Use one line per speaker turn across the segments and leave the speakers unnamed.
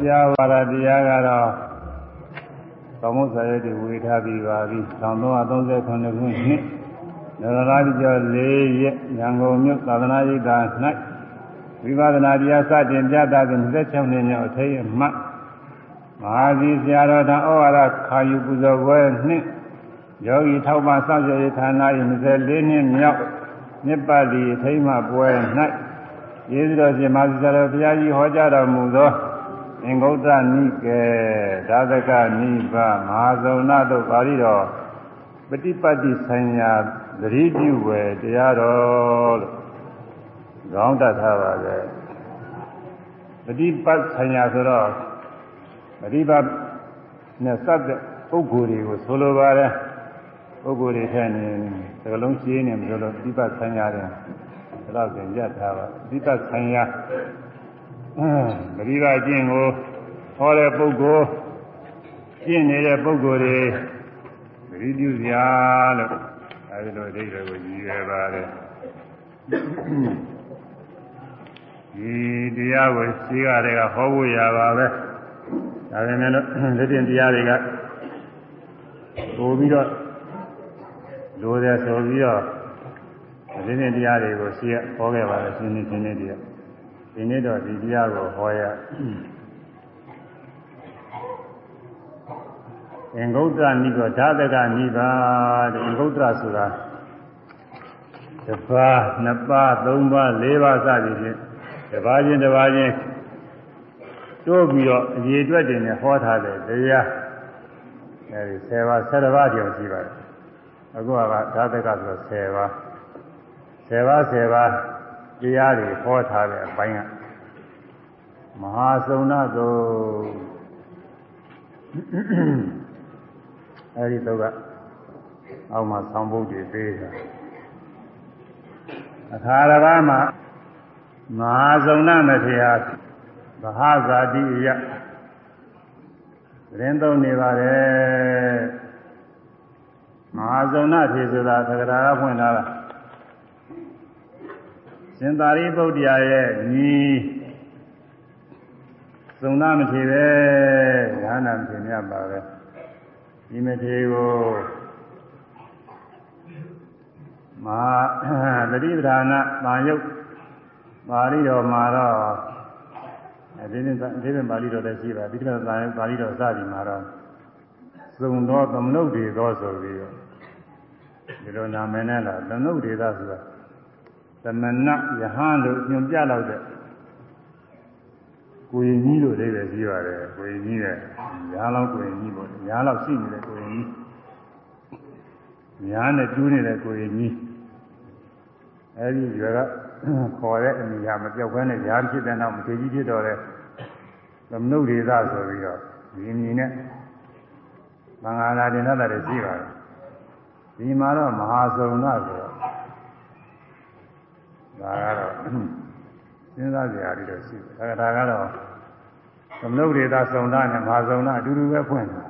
ပြာဝါဒတရားကတော့သမုစာရတိဝေထားပြီးပါပြီ1339ခုနှစ်နရလာပြကျော်၄ရက်ရန်ကုန်မြို့သာသနာ့ရေးသာ၌ဝိပဿနာတရားစတင်ပြသခြင်း26နှစ်မြောက်အထိမ်းအမှတ်မဟာသီဆရာတော်ထံဩဝါဒခါယူပူဇော်ပွဲနှင့်ယောဂီထောက်ပံ့စောင့်ရှောက်ရေးဌာန၏24နှစ်မြောက်မြစ်ပါတိအထိမ်းအမှတ်ပွဲ၌ယေရှုတော်ရှင်မဟာသီဆရာတော်ဘုရားကြီးဟောကြားတော်မူသော အင်္ဂုတ္တနိကေသာသကနိဗ္ဗာမဟာဇုံနာတို့ပါဠိတော်ပฏิပတ်တိဆိုင်ရာသတိပြုဝယ်တရားတော်လို့ခေါင်းတတ်ထားပါလေပฏิပတ်ဆိုင်ရာဆိုတော့ပฏิပတ်နဲ့စတဲ့ပုဂ္ဂိုလ်တွေကိုဆိုလိုပါတယ်ပုဂ္ဂိုလ်တွေထဲနေသကလုံးရှင်းနေမလို့ပฏิပတ်ဆိုင်ရာတယ်ဒါတော့ပြန်ရထားပါပฏิပတ်ဆိုင်ရာ ပရိပါကျင့်ကိုဟောတဲ့ပုဂ္ဂိုလ်ကျင့်နေတဲ့ပုဂ္ဂိုလ်တွေပရိပြုစရာလို့အဲဒီလိုအဓိပ္ပာယ်ကိုရည်ရွယ်ပါတယ်ဒီတရားကိုရှိရတဲ့ကဟောဖို့ရပါပဲဒါပေမဲ့လို့လက်တင်တရားတွေကပို့ပြီးတော့လိုတယ်ဆိုပြီးတော့လက်တင်တရားတွေကိုရှိရဟောခဲ့ပါတယ်ရှင်းရှင်းရှင်းရှင်းတရား ဒီနေ့တော့ဒီတရားကိုဟောရအင်္ဂုတ္တနိကောဓာတကနိဗ္ဗာန်အင်္ဂုတ္တဆိုတာတစ်ပါးနှစ်ပါးသုံးပါးလေးပါးစသည်ဖြင့်တစ်ပါးချင်းတစ်ပါးချင်းတိုးပြီးတော့အရေအတွက်တင်နဲ့ဟောထားတယ်တရားအဲဒီ10ပါး17ပါးတောင်ရှိပါတယ်အခုကဓာတကဆိုတော့10ပါး10ပါး10ပါး တရားတွေဟောထားတဲ့အပိုင်းကမဟာစုံနာသို့အဲဒီတော့ကအောက်မှာဆောင်းပုတ်တွေပေးတာအခါရဘာမှာမဟာစုံနာမထေရဗဟာဇာတိယရင်သုံးနေပါတယ်မဟာစုံနာထေဆိုတာသက္ကရာကဖွင့်လာတာ ရှင်သာရိပုတ္တရာရဲ့ညီသုံနာမထေပဲညာနာမထေမြတ်ပါပဲဒီမထေကိုမာတတိပဌာနာမာယုတ်ပါဠိတော်မှာတော့အဲဒီနေ့ဒီနေ့ပါဠိတော်လည်းရှိပါဒီကနေ့ပါဠိတော်စသည်မှာတော့သုံတော်သမုဒ္ဒေသောဆိုပြီးတော့ဒီလိုနာမည်နဲ့လားသမုဒ္ဒေသဆိုတာ သမဏယဟန်လို့ညွန်ပြလောက်တဲ့ကိုရင်ကြီးလို့အိဗယ်ရှိပါတယ်ကိုရင်ကြီးတဲ့ညာလောက်ကိုရင်ကြီးပေါ့ညာလောက်ရှိနေတဲ့ကိုရင်ကြီးညာနဲ့ကျူးနေတဲ့ကိုရင်ကြီးအဲဒီရွယ်ကခေါ်တဲ့အမိဟာမပြောက်ဘဲနဲ့ညာဖြစ်တဲ့နောက်မထေကြီးဖြစ်တော့တဲ့သမနုဒေသဆိုပြီးတော့ဒီမြင်နဲ့မင်္ဂလာတင်တဲ့တယ်ရှိပါတယ်ဒီမှာတော့မဟာစုံနာဆိုတော့ ဒါကတော့စဉ်းစားကြရပြီးတော့ရှိတယ်ဒါကဒါကတော့သမုဒ္ဒေတာစုံနာနဲ့မဟာစုံနာအတူတူပဲဖွင့်တာ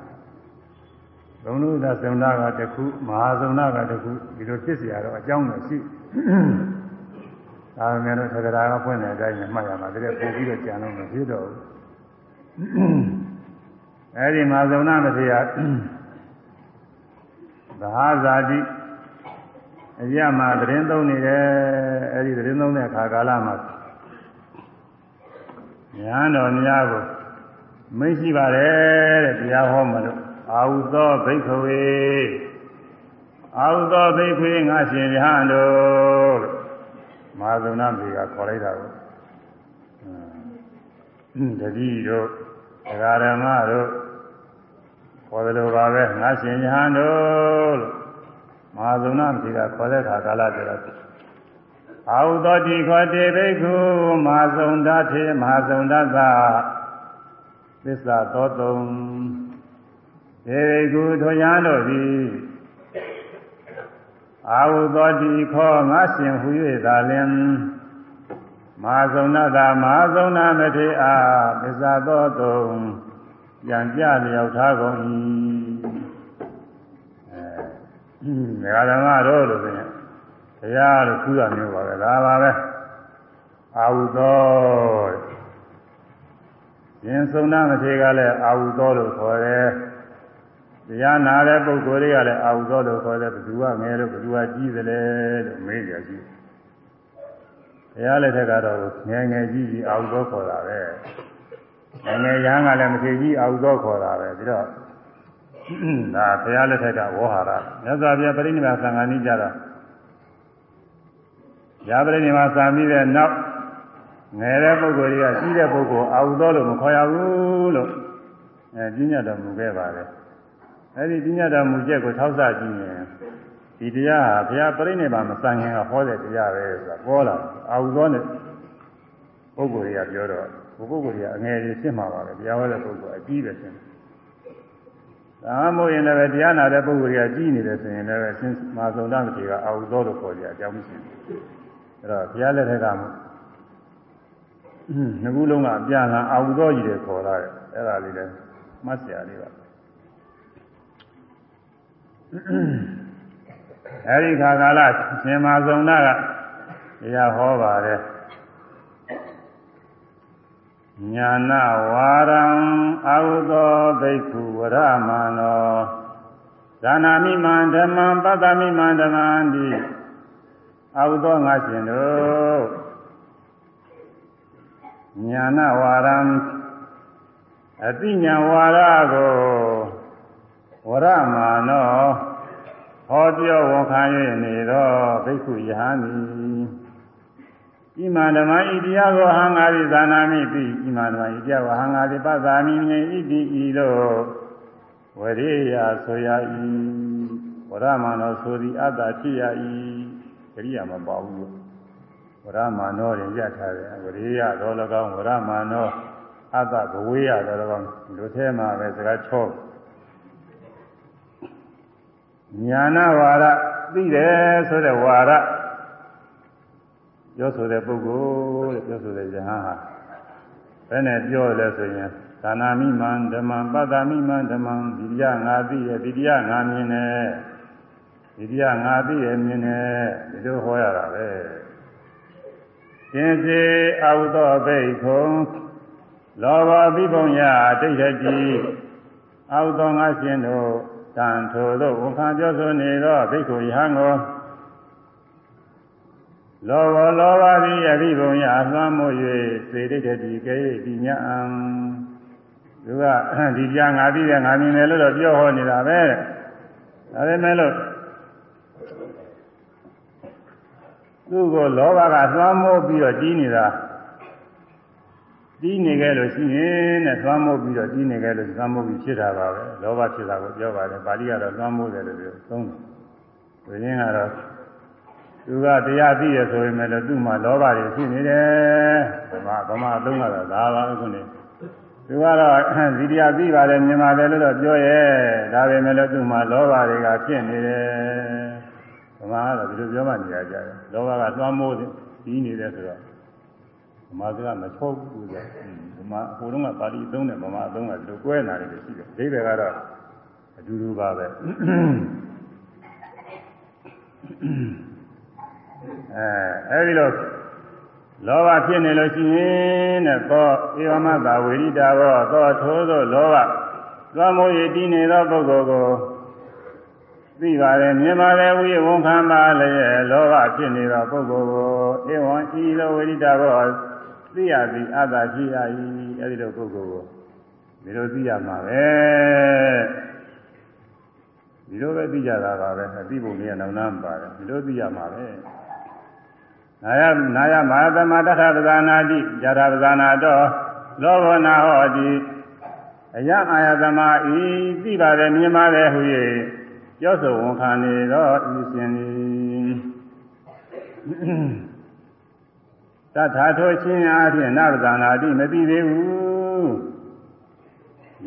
သမုဒ္ဒေတာစုံနာကတခုမဟာစုံနာကတခုဒီလိုဖြစ်เสียတော့အကြောင်းတော့ရှိဒါပေမဲ့လို့သက္ကရာကဖွင့်တဲ့အတိုင်းမှတ်ရမှာတကယ်ပို့ပြီးတော့ကြံလို့မဖြစ်တော့ဘူးအဲဒီမဟာစုံနာမထေရသဟာဇာတိ အရမှာသတင်းသုံးနေတယ်အဲဒီသတင်းသုံးတဲ့အခါကာလမှာညာတော်များကိုမိတ်ရှိပါတယ်တဲ့တရားဟောမလို့အာဟုသောဘိက္ခဝေအာဟုသောဘိက္ခဝေငါရှင်ရဟန်းတို့လို့မဟာသုဏမေကခေါ်လိုက်တာကိုတတိတို့ဒဂရမတို့ခေါ်တယ်လို့ပါပဲငါရှင်ရဟန်းတို့လို့ မဟာသုဏမေကခေါ်တဲ့အခါကာလကျတော့အာဟုသောတိခောတေဘိက္ခုမဟာသုန္ဒထေမဟာသုန္ဒသသစ္စာသောတုံဒေဘိက္ခုထိုရန်တို့သည်အာဟုသောတိခောငါရှင်ဟူ၍သာလင်မဟာသုန္ဒသမဟာသုန္ဒမထေအားသစ္စာသောတုံပြန်ကြလျောက်ထားကုန်၏ အဲဓမ္မတို့လို့ဆိုရင်တရားလို့ခုရမျိုးပါပဲဒါပါပဲအာဟုသောရရှင်သုံးနာမထေရကလည်းအာဟုသောလို့ခေါ်တယ်တရားနာတဲ့ပုဂ္ဂိုလ်တွေကလည်းအာဟုသောလို့ခေါ်တယ်ဘယ်သူကငယ်လို့ဘယ်သူကကြီးသလဲလို့မေးကြရှိဘုရားလက်ထက်ကတော့ငယ်ငယ်ကြီးကြီးအာဟုသောခေါ်တာပဲငယ်ငယ်ရဟန်းကလည်းမထေရကြီးအာဟုသောခေါ်တာပဲပြီးတော့ ဒါဘုရားလက်ထက်ကဝေါဟာရမြတ်စွာဘုရားပြိဋိနိဗ္ဗာန်သံဃာနိကြတော့ရာပြိဋိနိဗ္ဗာန်သံပြီးတဲ့နောက်ငယ်တဲ့ပုဂ္ဂိုလ်တွေကကြီးတဲ့ပုဂ္ဂိုလ်အာဟုသောလို့မခေါ်ရဘူးလို့အဲပြညတ်တော်မူခဲ့ပါတယ်အဲဒီပြညတ်တော်မူချက်ကိုထောက်ဆကြည့်ရင်ဒီတရားဟာဘုရားပြိဋိနိဗ္ဗာန်မစံခင်ကဟောတဲ့တရားပဲဆိုတာပေါ်လာအာဟုသောနဲ့ပုဂ္ဂိုလ်တွေကပြောတော့ဘုပုဂ္ဂိုလ်တွေကအငယ်ကြီးဖြစ်မှာပါပဲတရားဟောတဲ့ပုဂ္ဂိုလ်အကြီးပဲဖြစ်တယ် ဒါမှမဟုတ်ရင်လည်းတရားနာတဲ့ပုဂ္ဂိုလ်တွေကကြီးနေတယ်ဆိုရင်လည်းရှင်မာဇုံတမထေရကအာဟုသောလို့ခေါ်ကြအကြောင်းမရှိဘူးအဲတော့ဘုရားလက်ထက်ကမှငခုလုံးကအပြန်လာအာဟုသောကြီးတွေခေါ်လာတယ်အဲ့ဒါလေးလည်းမှတ်စရာလေးပါအဲဒီခါကာလရှင်မာဇုံနာကတရားဟောပါတယ် ညာနာဝါရံအာဟုသောဘိက္ခုဝရမနောဇာနာမိမံဓမ္မံပတ္တမိမံဓမ္မံတိအာဟုသောငါရှင်တို့ညာနာဝါရံအတိညာဝါရကိုဝရမနောဟောပြောဝန်ခံ၍နေသောဘိက္ခုယဟန် ဤမဓမ္မဣတိယကိုဟံငါရိသာနာမိတိဤမဓမ္မဣတိယကိုဟံငါရိပသာမိမြေဣတိဤသို့ဝရိယဆိုရ၏ဝရမနောဆိုသည်အတ္တဖြစ်ရ၏ကရိယာမပါဘူးဝရမနောရင်ရထားတယ်ဝရိယတော်၎င်းဝရမနောအတ္တဘဝေယတော်၎င်းလူထဲမှာပဲစကားချောညာနာဝါရသိတယ်ဆိုတဲ့ဝါရ ပြောဆိုတဲ့ပုဂ္ဂိုလ်တဲ့ပြောဆိုတဲ့ယဟန်ဟာဘယ်နဲ့ပြောလဲဆိုရင်သာနာမိမံဓမ္မံပတ္တမိမံဓမ္မံဒီတရားငါသိရဲ့ဒီတရားငါမြင်တယ်ဒီတရားငါသိရဲ့မြင်တယ်ဒီလိုဟောရတာပဲရှင်စေအာဟုသောဘိက္ခုလောဘပိပုံယအတိတ်တည်းအာဟုသောငါရှင်တို့တန်ထိုသို့ဝန်ခံပြောဆိုနေသောဘိက္ခုယဟန်ကို လောဘလောဘသည်အရိဘုံရအသွမ်းမို့၍စေတိတတိကေတိညာံသူကဒီကြားငါသိတယ်ငါမြင်တယ်လို့တော့ပြောဟောနေတာပဲဒါပေမဲ့လို့သူ့ကိုလောဘကသွမ်းမိုးပြီးတော့ကြီးနေတာကြီးနေကြလို့ရှိရင်တဲ့သွမ်းမိုးပြီးတော့ကြီးနေကြလို့သွမ်းမိုးပြီးဖြစ်တာပါပဲလောဘဖြစ်တာကိုပြောပါတယ်ပါဠိကတော့သွမ်းမိုးတယ်လို့ပြောသုံးတယ်ဝိညာဉ်ကတော့ သူကတရားသိရဆိုရင်လည်းသူ့မှာလောဘတွေဖြစ်နေတယ်ဗမာဗမာအသုံးကတော့ဒါပါခုနေသူကတော့ဒီတရားသိပါတယ်မြင်ပါတယ်လို့တော့ပြောရဲ့ဒါပေမဲ့လည်းသူ့မှာလောဘတွေကဖြစ်နေတယ်ဗမာကတော့ဒီလိုပြောမှနေရကြတယ်လောဘကသွမ်းမိုးပြီးနေတယ်ဆိုတော့ဗမာကမချောဘူးဆိုဗမာဟိုတုန်းကပါဠိအသုံးနဲ့ဗမာအသုံးကဒီလိုကွဲနာတယ်ရှိတယ်အိဗေကတော့အတူတူပါပဲ အဲအဲဒီလိုလောဘဖြစ်နေလို့ရှိရင်တဲ့သောဧဝမတာဝေရိတာဘောသောထိုးသောလောဘသွားမိုးရည်တည်နေသောပုဂ္ဂိုလ်ကိုသိပါတယ်မြင်ပါတယ်ဝိဝန်ခံပါလေလောဘဖြစ်နေသောပုဂ္ဂိုလ်ကိုဧဝံဤလိုဝေရိတာဘောသိရသည်အတ္တဖြစ်ရ၏အဲဒီလိုပုဂ္ဂိုလ်ကိုဒီလိုသိရမှာပဲဒီလိုပဲသိကြတာပါပဲသိဖို့နေရနောက်နားပါတယ်ဒီလိုသိရမှာပဲ နာယနာယမဟာသမတထပဇာနာတိဇာတာပဇာနာတော့လောဘနာဟောတိအယအာယသမဤသိပါတယ်မြင်ပါတယ်ဟူ၍ပြောဆိုဝန်ခံနေတော့ဤရှင်သည်တထာထိုချင်းအားဖြင့်နပဇာနာတိမသိသေးဘူး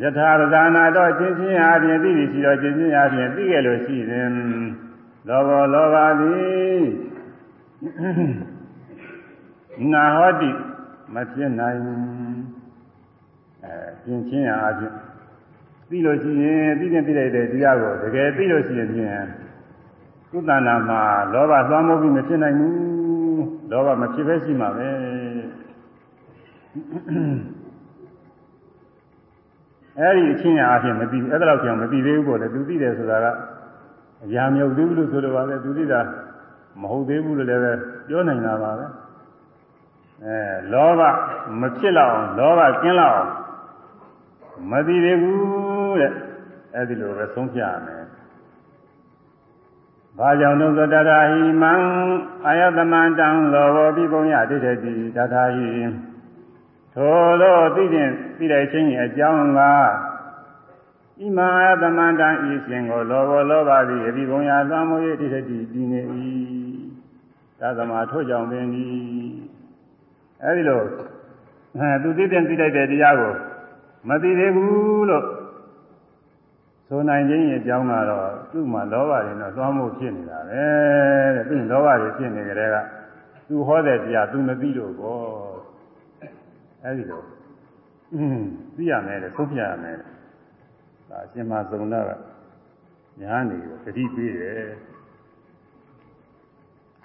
ယထာပဇာနာတော့ချင်းချင်းအားဖြင့်သိပြီရှိတော့ချင်းချင်းအားဖြင့်သိခဲ့လို့ရှိရင်လောဘလောဘသည် နာဟောတိမဖြစ်နိုင်အဲပြင်ချင်းရအချင်းပြီးလို့ရှိရင်ပြီးရင်ပြီးလိုက်တဲ့တရားကိုတကယ်ပြီးလို့ရှိရင်ဖြင့်ကုသနာမှာလောဘသွားမိုးပြီးမဖြစ်နိုင်ဘူးလောဘမဖြစ်ပဲရှိမှာပဲအဲ့ဒီအချင်းညာအဖြစ်မသိဘူးအဲ့ဒါတော့ကြောင့်မသိသေးဘူးပေါ့လေသူသိတယ်ဆိုတာကအရာမြုပ်သေးဘူးလို့ဆိုတော့ပါလေသူသိတာ မဟုတ်သေးဘူးလို့လည်းပဲပြောနိုင်တာပါပဲအဲလောဘမဖြစ်လောက်အောင်လောဘကျင်းလောက်အောင်မသိသေးဘူးတဲ့အဲ့ဒီလိုပဲဆုံးဖြတ်ရမယ်ဘာကြောင့်လို့ဆိုတထာဟိမံအာယတမန္တံလောဘောပိပုံယတိတတိတထာဟိထိုလိုသိခြင်းသိတဲ့ချင်းရဲ့အကြောင်းကဣမအာယတမန္တံဤရှင်ကိုလောဘောလောဘသည်အပိပုံယသံမိုးယတိတတိတည်နေ၏ သာသမာထို့ကြောင့်ပင်ဒီအဲဒီလိုအဲသူသိတဲ့သိလိုက်တဲ့တရားကိုမသိသေးဘူးလို့ဆိုနိုင်ခြင်းရဲ့အကြောင်းကတော့သူ့မှာလောဘတွေနဲ့သွားမှုဖြစ်နေတာပဲတဲ့သူလောဘတွေဖြစ်နေကြတဲ့ကသူဟောတဲ့တရားသူမသိလို့ပေါ့အဲဒီလိုอืมသိရမယ်လေဆုံးဖြတ်ရမယ်ဒါအရှင်မသုံးတော့ညာနေတတိပေးတယ်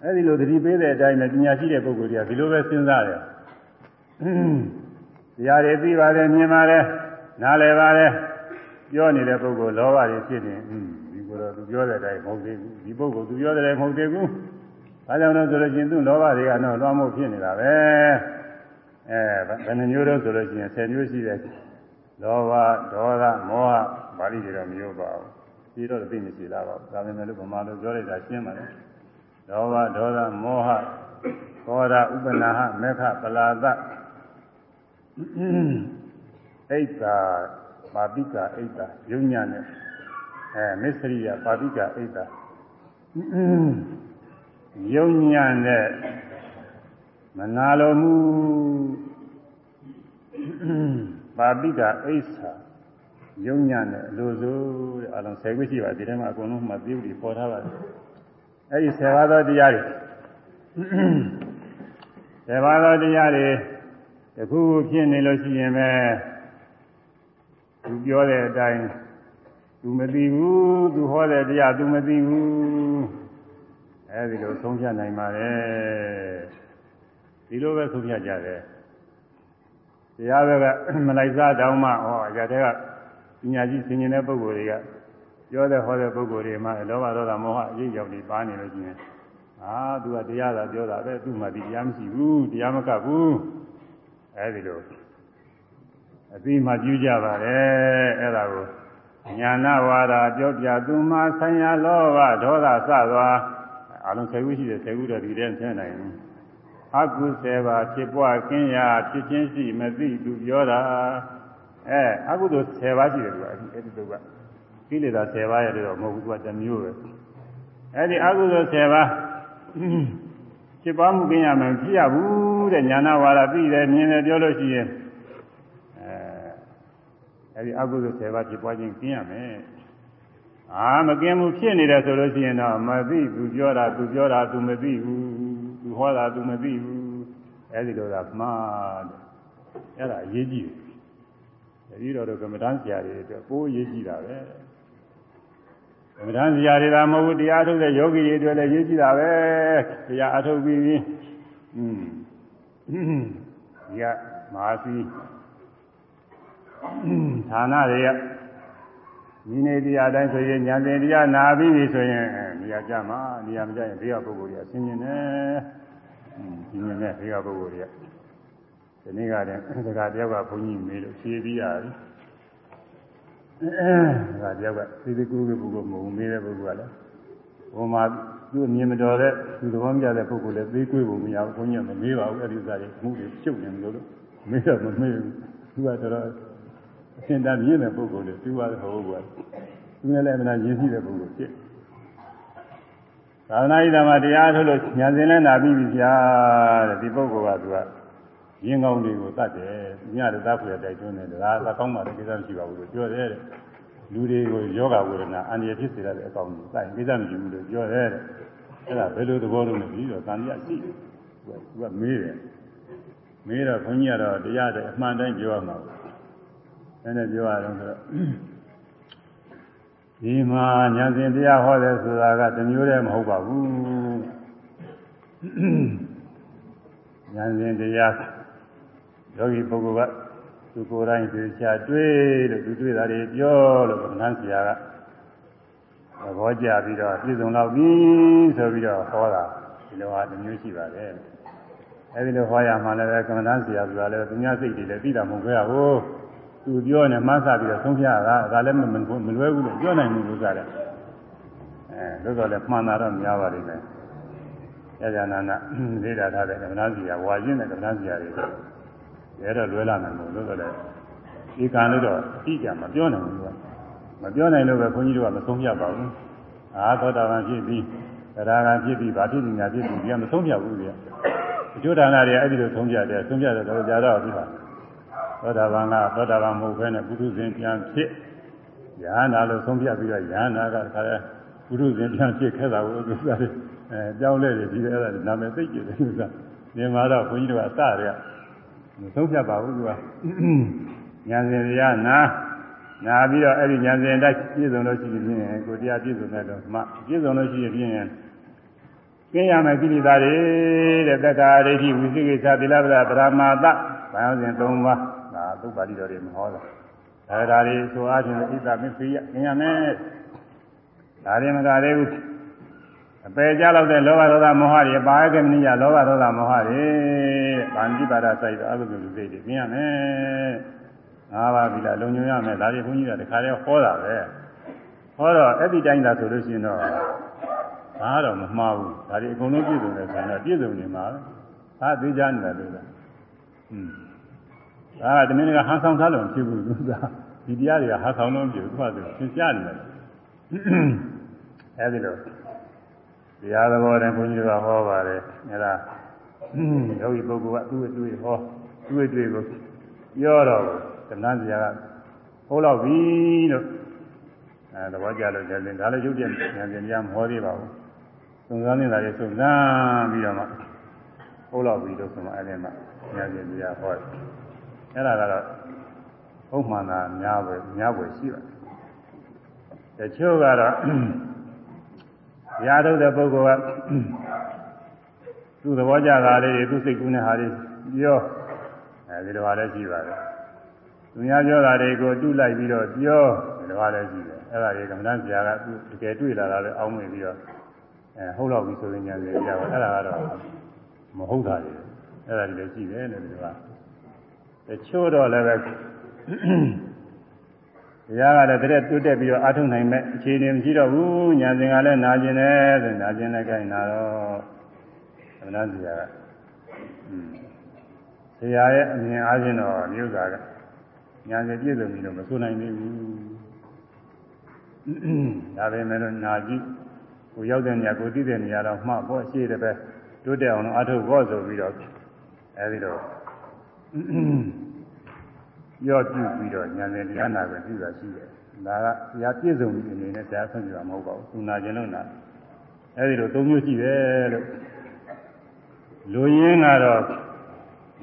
အဲဒီလိုတတိပေးတဲ့အတိုင်းနဲ့ပညာရှိတဲ့ပုဂ္ဂိုလ်တွေကဒီလိုပဲစဉ်းစားတယ်တရားတွေသိပါတယ်မြင်ပါတယ်နားလည်ပါတယ်ပြောနေတဲ့ပုဂ္ဂိုလ်လောဘတွေဖြစ်နေอืมဒီကိုယ်တော့သူပြောတဲ့အတိုင်းမဟုတ်သေးဘူးဒီပုဂ္ဂိုလ်သူပြောတဲ့အတိုင်းမဟုတ်သေးဘူးဘာကြောင့်လဲဆိုလို့ရှိရင်သူ့လောဘတွေကတော့လွှမ်းမိုးဖြစ်နေတာပဲအဲဘယ်နှမျိုးတော့ဆိုလို့ရှိရင်10မျိုးရှိတယ်လောဘဒေါသမောဟပါဠိတွေတော့မရောပါဘူးဒီတော့သိမရှိလားပါဒါပေမဲ့လို့ဗမာလိုပြောလိုက်တာရှင်းပါလေ လောဘဒေါသမောဟကောဓဥပနာဟမေခပလာသအိတ်သာပါပိကာအိတ်တာယုံညာနဲ့အဲမစ္စရိယပါပိကာအိတ်တာယုံညာနဲ့မနာလိုမှုပါပိကာအိတ်စာယုံညာနဲ့အလိုဆိုတဲ့အလုံး၁၀ခုရှိပါဒီထဲမှာအကုန်လုံးမှပြုပြီးပေါ်ထားပါတယ် အဲဒီ၁၀ပါးသောတရားတွေ၁၀ပါးသောတရားတွေတခုခုဖြစ်နေလို့ရှိရင်ပဲသူပြောတဲ့အတိုင်းသူမသိဘူးသူဟောတဲ့တရားသူမသိဘူးအဲဒီလိုဆုံးဖြတ်နိုင်ပါတယ်ဒီလိုပဲဆုံးဖြတ်ကြတယ်တရားဘက်ကမလိုက်စားတောင်းမှဟောရတဲ့ကပညာရှိဆင်ញင်တဲ့ပုဂ္ဂိုလ်တွေက ပြောတဲ့ဟောတဲ့ပုဂ္ဂိုလ်တွေမှာလောဘဒေါသမောဟအရေးကြောင့်ဒီပါနေလို့ရှိရင်အာသူကတရားသာပြောတာပဲသူ့မှာဒီတရားမရှိဘူးတရားမကဘူးအဲဒီလိုအပြီးမှပြုကြပါတယ်အဲ့ဒါကိုညာနာဝါဒပြောပြသူမှဆိုင်ရာလောဘဒေါသစသွားအလုံး၁၀ခုရှိတယ်၁၀ခုတော့ဒီတည်းဆင်းနိုင်ဘူးအကုဆယ်ပါဖြစ်ပွားခြင်းရာဖြစ်ခြင်းရှိမသိသူပြောတာအဲအကုသိုလ်10ပါးရှိတယ်သူကအဲ့ဒီတော့က ကိလေသာ10ပါးရတယ်တော့မဟုတ်ဘူးသူကတစ်မျိုးပဲအဲ့ဒီအကုသိုလ်10ပါးဖြစ်ပွားမှုကင်းရမယ်ဖြစ်ရဘူးတဲ့ညာနာဝါဒသိတယ်မြင်တယ်ပြောလို့ရှိရင်အဲဒီအကုသိုလ်10ပါးဖြစ်ပွားခြင်းကျင်းရမယ်။အာမကင်းမှုဖြစ်နေတယ်ဆိုလို့ရှိရင်တော့မသိသူပြောတာသူပြောတာသူမသိဘူး။သူဟောတာသူမသိဘူး။အဲဒီလိုသာမှားတယ်။အဲ့ဒါအရေးကြီးတယ်။တတိတော်တို့ကမ္မဋ္ဌာန်းဆရာတွေအတွက်ပိုးအရေးကြီးတာပဲ။ ကမ္မဋ္ဌာန်းဆရာတွေသာမဟုတ်ဘူးတရားထုတ်တဲ့ယောဂီတွေအတွက်လည်းရေးကြည့်တာပဲ။တရားအထုတ်ပြီးပြီး။อืมဒီကမဟာစီဌာနတွေကဒီနေ့တရားတိုင်းဆိုရင်ညာတင်တရားနာပြီးပြီဆိုရင်နေရာကြမှာနေရာမကြရင်ဘေးကပုဂ္ဂိုလ်တွေအဆင်မြင်တယ်ဒီနေ့နဲ့ဘေးကပုဂ္ဂိုလ်တွေကဒီနေ့ကတည်းကတယောက်ကဘုန်းကြီးမေးလို့ဖြေပြီးရတယ်အဲ ဒါတယောက်ကသေသေးကူးကူးပုဂ္ဂိုလ်မဟုတ်မေးတဲ့ပုဂ္ဂိုလ်ကလည်းဟိုမှာသူ့အမြင်မတော်တဲ့သူသဘောမကျတဲ့ပုဂ္ဂိုလ်လည်းသေးကွေးဖို့မရဘူးဘုန်းကြီးကမမေးပါဘူးအဲ့ဒီဥစ္စာတွေမှုတွေရှုပ်နေလို့လို့မေးတော့မမေးဘူးသူကတော်အရှင်သာမြင့်တဲ့ပုဂ္ဂိုလ်တွေသူကလည်းဟောဘူးသူလည်းလည်းမနာရင်းရှိတဲ့ပုဂ္ဂိုလ်ဖြစ်သာသနာ့ဤဓမ္မတရားထုတ်လို့ညာစင်လဲနာပြီးပြီဗျာတဲ့ဒီပုဂ္ဂိုလ်ကသူက ရင်းကောင်းတွေကိုတတ်တယ်ညတသားဖွယ်တိုက်တွန်းတယ်ဒါသာကောင်းမှလည်းကိစ္စမရှိပါဘူးလို့ပြောတယ်တဲ့လူတွေကိုယောဂဝေဒနာအန္တရာယ်ဖြစ်စေတဲ့အကောင်ကြီးစိုက်ကိစ္စမရှိဘူးလို့ပြောတယ်တဲ့အဲ့ဒါဘယ်လိုသဘောလို့လဲပြီးတော့တန်တရားရှိတယ်သူကသူကမေးတယ်မေးတော့ခွန်ကြီးကတော့တရားတဲ့အမှန်တိုင်းပြောရမှာနည်းနည်းပြောရအောင်ဆိုတော့ဒီမှာညာစဉ်တရားဟောတယ်ဆိုတာကတမျိုးတည်းမဟုတ်ပါဘူးညာစဉ်တရား ယောဂီပုဂ္ဂိုလ်ကသူကိုယ်တိုင်သူချာတွေးလို့သူတွေးတာတွေပြောလို့ကမ္ဘာဆရာကသဘောကျပြီးတော့ပြည့်စုံတော့ပြီဆိုပြီးတော့ဟောတာဒီလိုဟာတစ်မျိုးရှိပါတယ်အဲဒီလိုဟောရမှလည်းကမ္ဘာဆရာဆိုတာလည်းသူများစိတ်တွေလည်းသိတာမဟုတ်ခဲ့ဘူးသူပြောနေမှစပြီးတော့သုံးပြတာဒါလည်းမမလွဲဘူးလို့ပြောနိုင်ဘူးလို့ဆိုတာအဲလို့တော့လည်းမှန်တာတော့များပါလိမ့်မယ်ရကြနာနာလေးတာထားတဲ့ကမ္ဘာဆရာဝါရင်းတဲ့ကမ္ဘာဆရာတွေ ရဲတော့လွဲလာနိုင်ဘူးလို့ဆိုတော့ဒီကံလို့တော့အတိအကျမပြောနိုင်ဘူးကမပြောနိုင်လို့ပဲခွန်ကြီးတို့ကမဆုံးဖြတ်ပါဘူးအာသောတာပန်ဖြစ်ပြီးတရားကဖြစ်ပြီးဗာဖြစ်ပညာဖြစ်ပြီးဒီကမဆုံးဖြတ်ဘူးကြအကျိုးဒါနတွေအဲ့ဒီလိုဆုံးဖြတ်တယ်ဆုံးဖြတ်တယ်တော့ကြာတော့ပြီပါသောတာပန်ကသောတာပန်မဟုတ်ဘဲနဲ့ပုထုဇဉ်ပြန်ဖြစ်ယဟနာလို့ဆုံးဖြတ်ပြီးတော့ယဟနာကခါလဲပုထုဇဉ်ပြန်ဖြစ်ခဲ့တာကိုသူကအဲကြောင်းလဲတယ်ဒီအဲ့ဒါနာမည်သိကြတယ်သူကဒီမှာတော့ခွန်ကြီးတို့ကအစတွေက မဆုံးဖြတ်ပါဘူးသူကညာစဉ်ရနာနာပြီးတော့အဲ့ဒီညာစဉ်တိုက်ပြည့်စုံလို့ရှိရင်ကိုတရားပြည့်စုံတဲ့တော့မှပြည့်စုံလို့ရှိရင်ပြင်းရင်ကျင်းရမယ်ကိလေသာတွေတဲ့တက္ကာဒိဋ္ဌိဝိသိကိစ္စသီလပဒပရမာသဘာဝစဉ်၃ပါးဒါသုတ်ပါဠိတော်တွေမဟောတာဒါဒါတွေဆိုအားဖြင့်ဣဒ္ဓမစ္ဆေယကျင်းရမယ်ဒါတွေမကသေးဘူး အပေကြလောက်တဲ့လောဘဒေါသမောဟတွေပါကမနိယလောဘဒေါသမောဟတွေဗန္တိပါဒစိုက်တော့အကုသိုလ်စိတ်တွေကျင်းရမယ်ငါးပါးပြီလားလုံညုံရမယ်ဒါတွေဘုန်းကြီးကတခါတည်းဟောတာပဲဟောတော့အဲ့ဒီတိုင်းသာဆိုလို့ရှိရင်တော့ဒါတော့မမှားဘူးဒါတွေအကုန်လုံးပြည့်စုံတယ်ဆိုရင်တော့ပြည့်စုံနေမှာပဲဒါသိကြနေတာလို့လားอืมဒါကတမင်ကဟန်ဆောင်ထားလို့ဖြစ်ဘူးသူကဒီတရားတွေကဟန်ဆောင်လို့မဖြစ်ဘူးသူကဆိုသင်ကြားနေတယ်အဲဒီလို တရားသဘောတည်းဘုန်းကြီးကဟောပါတယ်အဲဒါယောဂီပုဂ္ဂိုလ်ကသူ့အတွေ့ဟောသူ့အတွေ့ကိုပြောတော့ကဏ္ဍစရာကဟောတော့ပြီလို့အဲသဘောကျလို့ကျရင်ဒါလည်းရုပ်ပြဉာဏ်ပညာမဟောသေးပါဘူးသုံးစားနေတာတွေသုံးစားပြီးတော့မှဟောတော့ပြီလို့ဆိုမှအဲ့ဒီမှာဉာဏ်ပညာဟောတယ်အဲ့ဒါကတော့ဟုတ်မှန်တာများပဲများပဲရှိပါတယ်တချို့ကတော့ ရာထုတ်တဲ့ပုဂ္ဂိုလ်ကသူ့သဘောကျတာလေးတွေသူ့စိတ်ကူးတဲ့ဟာတွေပြောအဲဒီလိုဟာလည်းရှိပါတယ်သူများပြောတာတွေကိုတုလိုက်ပြီးတော့ပြောဒီလိုဟာလည်းရှိတယ်အဲ့ဒါတွေကမ္မဋ္ဌာန်းဆရာကသူတကယ်တွေ့လာတာလည်းအောင်းမြင်ပြီးတော့အဲဟုတ်တော့ပြီဆိုရင်ညာစီရပါအဲ့ဒါကတော့မဟုတ်တာတွေအဲ့ဒါတွေလည်းရှိတယ်လို့ဒီလိုကတချို့တော့လည်းပဲ တရားကလည်းတရက်တွတ်တက်ပြီးတော့အားထုတ်နိုင်မဲ့အခြေအနေမရှိတော့ဘူးညာစဉ်ကလည်းနာကျင်တယ်ဆိုနာကျင်တဲ့ကိုင်နာတော့သမဏဆရာကอืมဆရာရဲ့အမြင်အားဖြင့်တော့မြို့သားကညာစဉ်ပြည့်စုံပြီလို့မဆိုနိုင်သေးဘူးဒါပေမဲ့လို့နာကြည့်ကိုရောက်တဲ့နေရာကိုသိတဲ့နေရာတော့မှပေါ့ရှိတယ်ပဲတွတ်တက်အောင်လို့အားထုတ်ဖို့ဆိုပြီးတော့အဲဒီတော့ ပြောပြုပြီးတော့ဉာဏ်နဲ့တရားနာပဲပြုတာရှိတယ်။ဒါကတရားပြည့်စုံပြီးအနေနဲ့တရားဆုံးပြမှာမဟုတ်ပါဘူး။သူနာကျင်လို့နာအဲဒီလိုသုံးမျိုးရှိတယ်လို့လူရင်းကတော့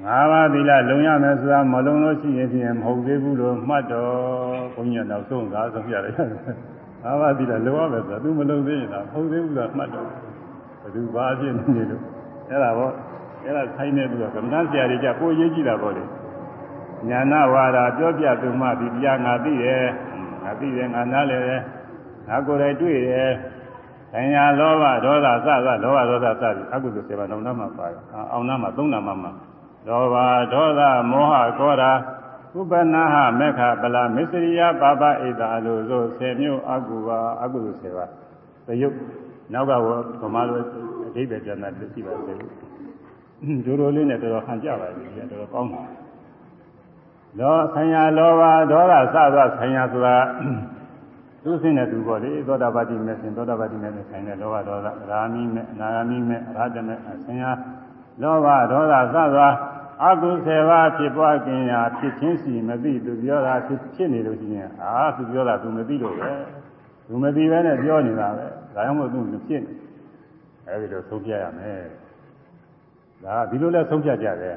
ငါးပါးသီလလုံရမယ်ဆိုတာမလုံလို့ရှိရင်ဖြင့်မဟုတ်သေးဘူးလို့မှတ်တော့ဘုန်းကြီးကနောက်ဆုံးသာဆုံးပြရတယ်။ငါးပါးသီလလုံရမယ်ဆိုတာသူမလုံသေးရင်တော့မဟုတ်သေးဘူးလို့မှတ်တော့ဘယ်သူဘာဖြစ်နေလို့အဲ့ဒါပေါ့အဲ့ဒါဆိုင်နေသူကကမ္ဘာဆရာတွေကြပိုရေးကြည့်တာပေါ့လေ။ ညာနာဝါဒပြောပြသူမှဒီတရားငါသိတယ်ငါသိတယ်ငါနားလည်တယ်ငါကိုယ်တိုင်တွေ့တယ်။ဉာဏ်လောဘဒေါသစသလောဘဒေါသစသည်အကုသိုလ်စေပါလုံးနာမှာပါတယ်။အောင်နာမှာသုံးနာမှာမှာလောဘဒေါသမောဟကောရာဥပနာဟမေခပလာမစ္စရိယပါပဣဒာလို့ဆို10မျိုးအကုပါအကုသိုလ်စေပါသယုတ်နောက်ကဗမာလိုအဓိပ္ပာယ်ပြန်တာသိပါသေးတယ်။ဒိုလိုလေးနဲ့တော်တော်ဟန်ကြပါပြီ။တော်တော်ကောင်းတယ်။ လောဆံရလောဘဒေါသစသောဆံရဆိုတာသူစင်းတဲ့သူပေါ့လေသောတာပတိမဲ့စင်သောတာပတိမဲ့ဆိုင်တဲ့လောဘဒေါသရာမိမဲ့အနာဂမိမဲ့အရဟတမဲ့ဆံရလောဘဒေါသစသောအကုသေဘာဖြစ်ပွားခြင်းရာဖြစ်ချင်းစီမသိသူပြောတာဖြစ်ဖြစ်နေလို့ရှိရင်အာသူပြောတာသူမသိလို့ပဲသူမသိပဲနဲ့ပြောနေတာပဲဒါကြောင့်မို့သူမဖြစ်နေအဲဒီလိုဆုံးဖြတ်ရမယ်ဒါဒီလိုလဲဆုံးဖြတ်ကြတယ်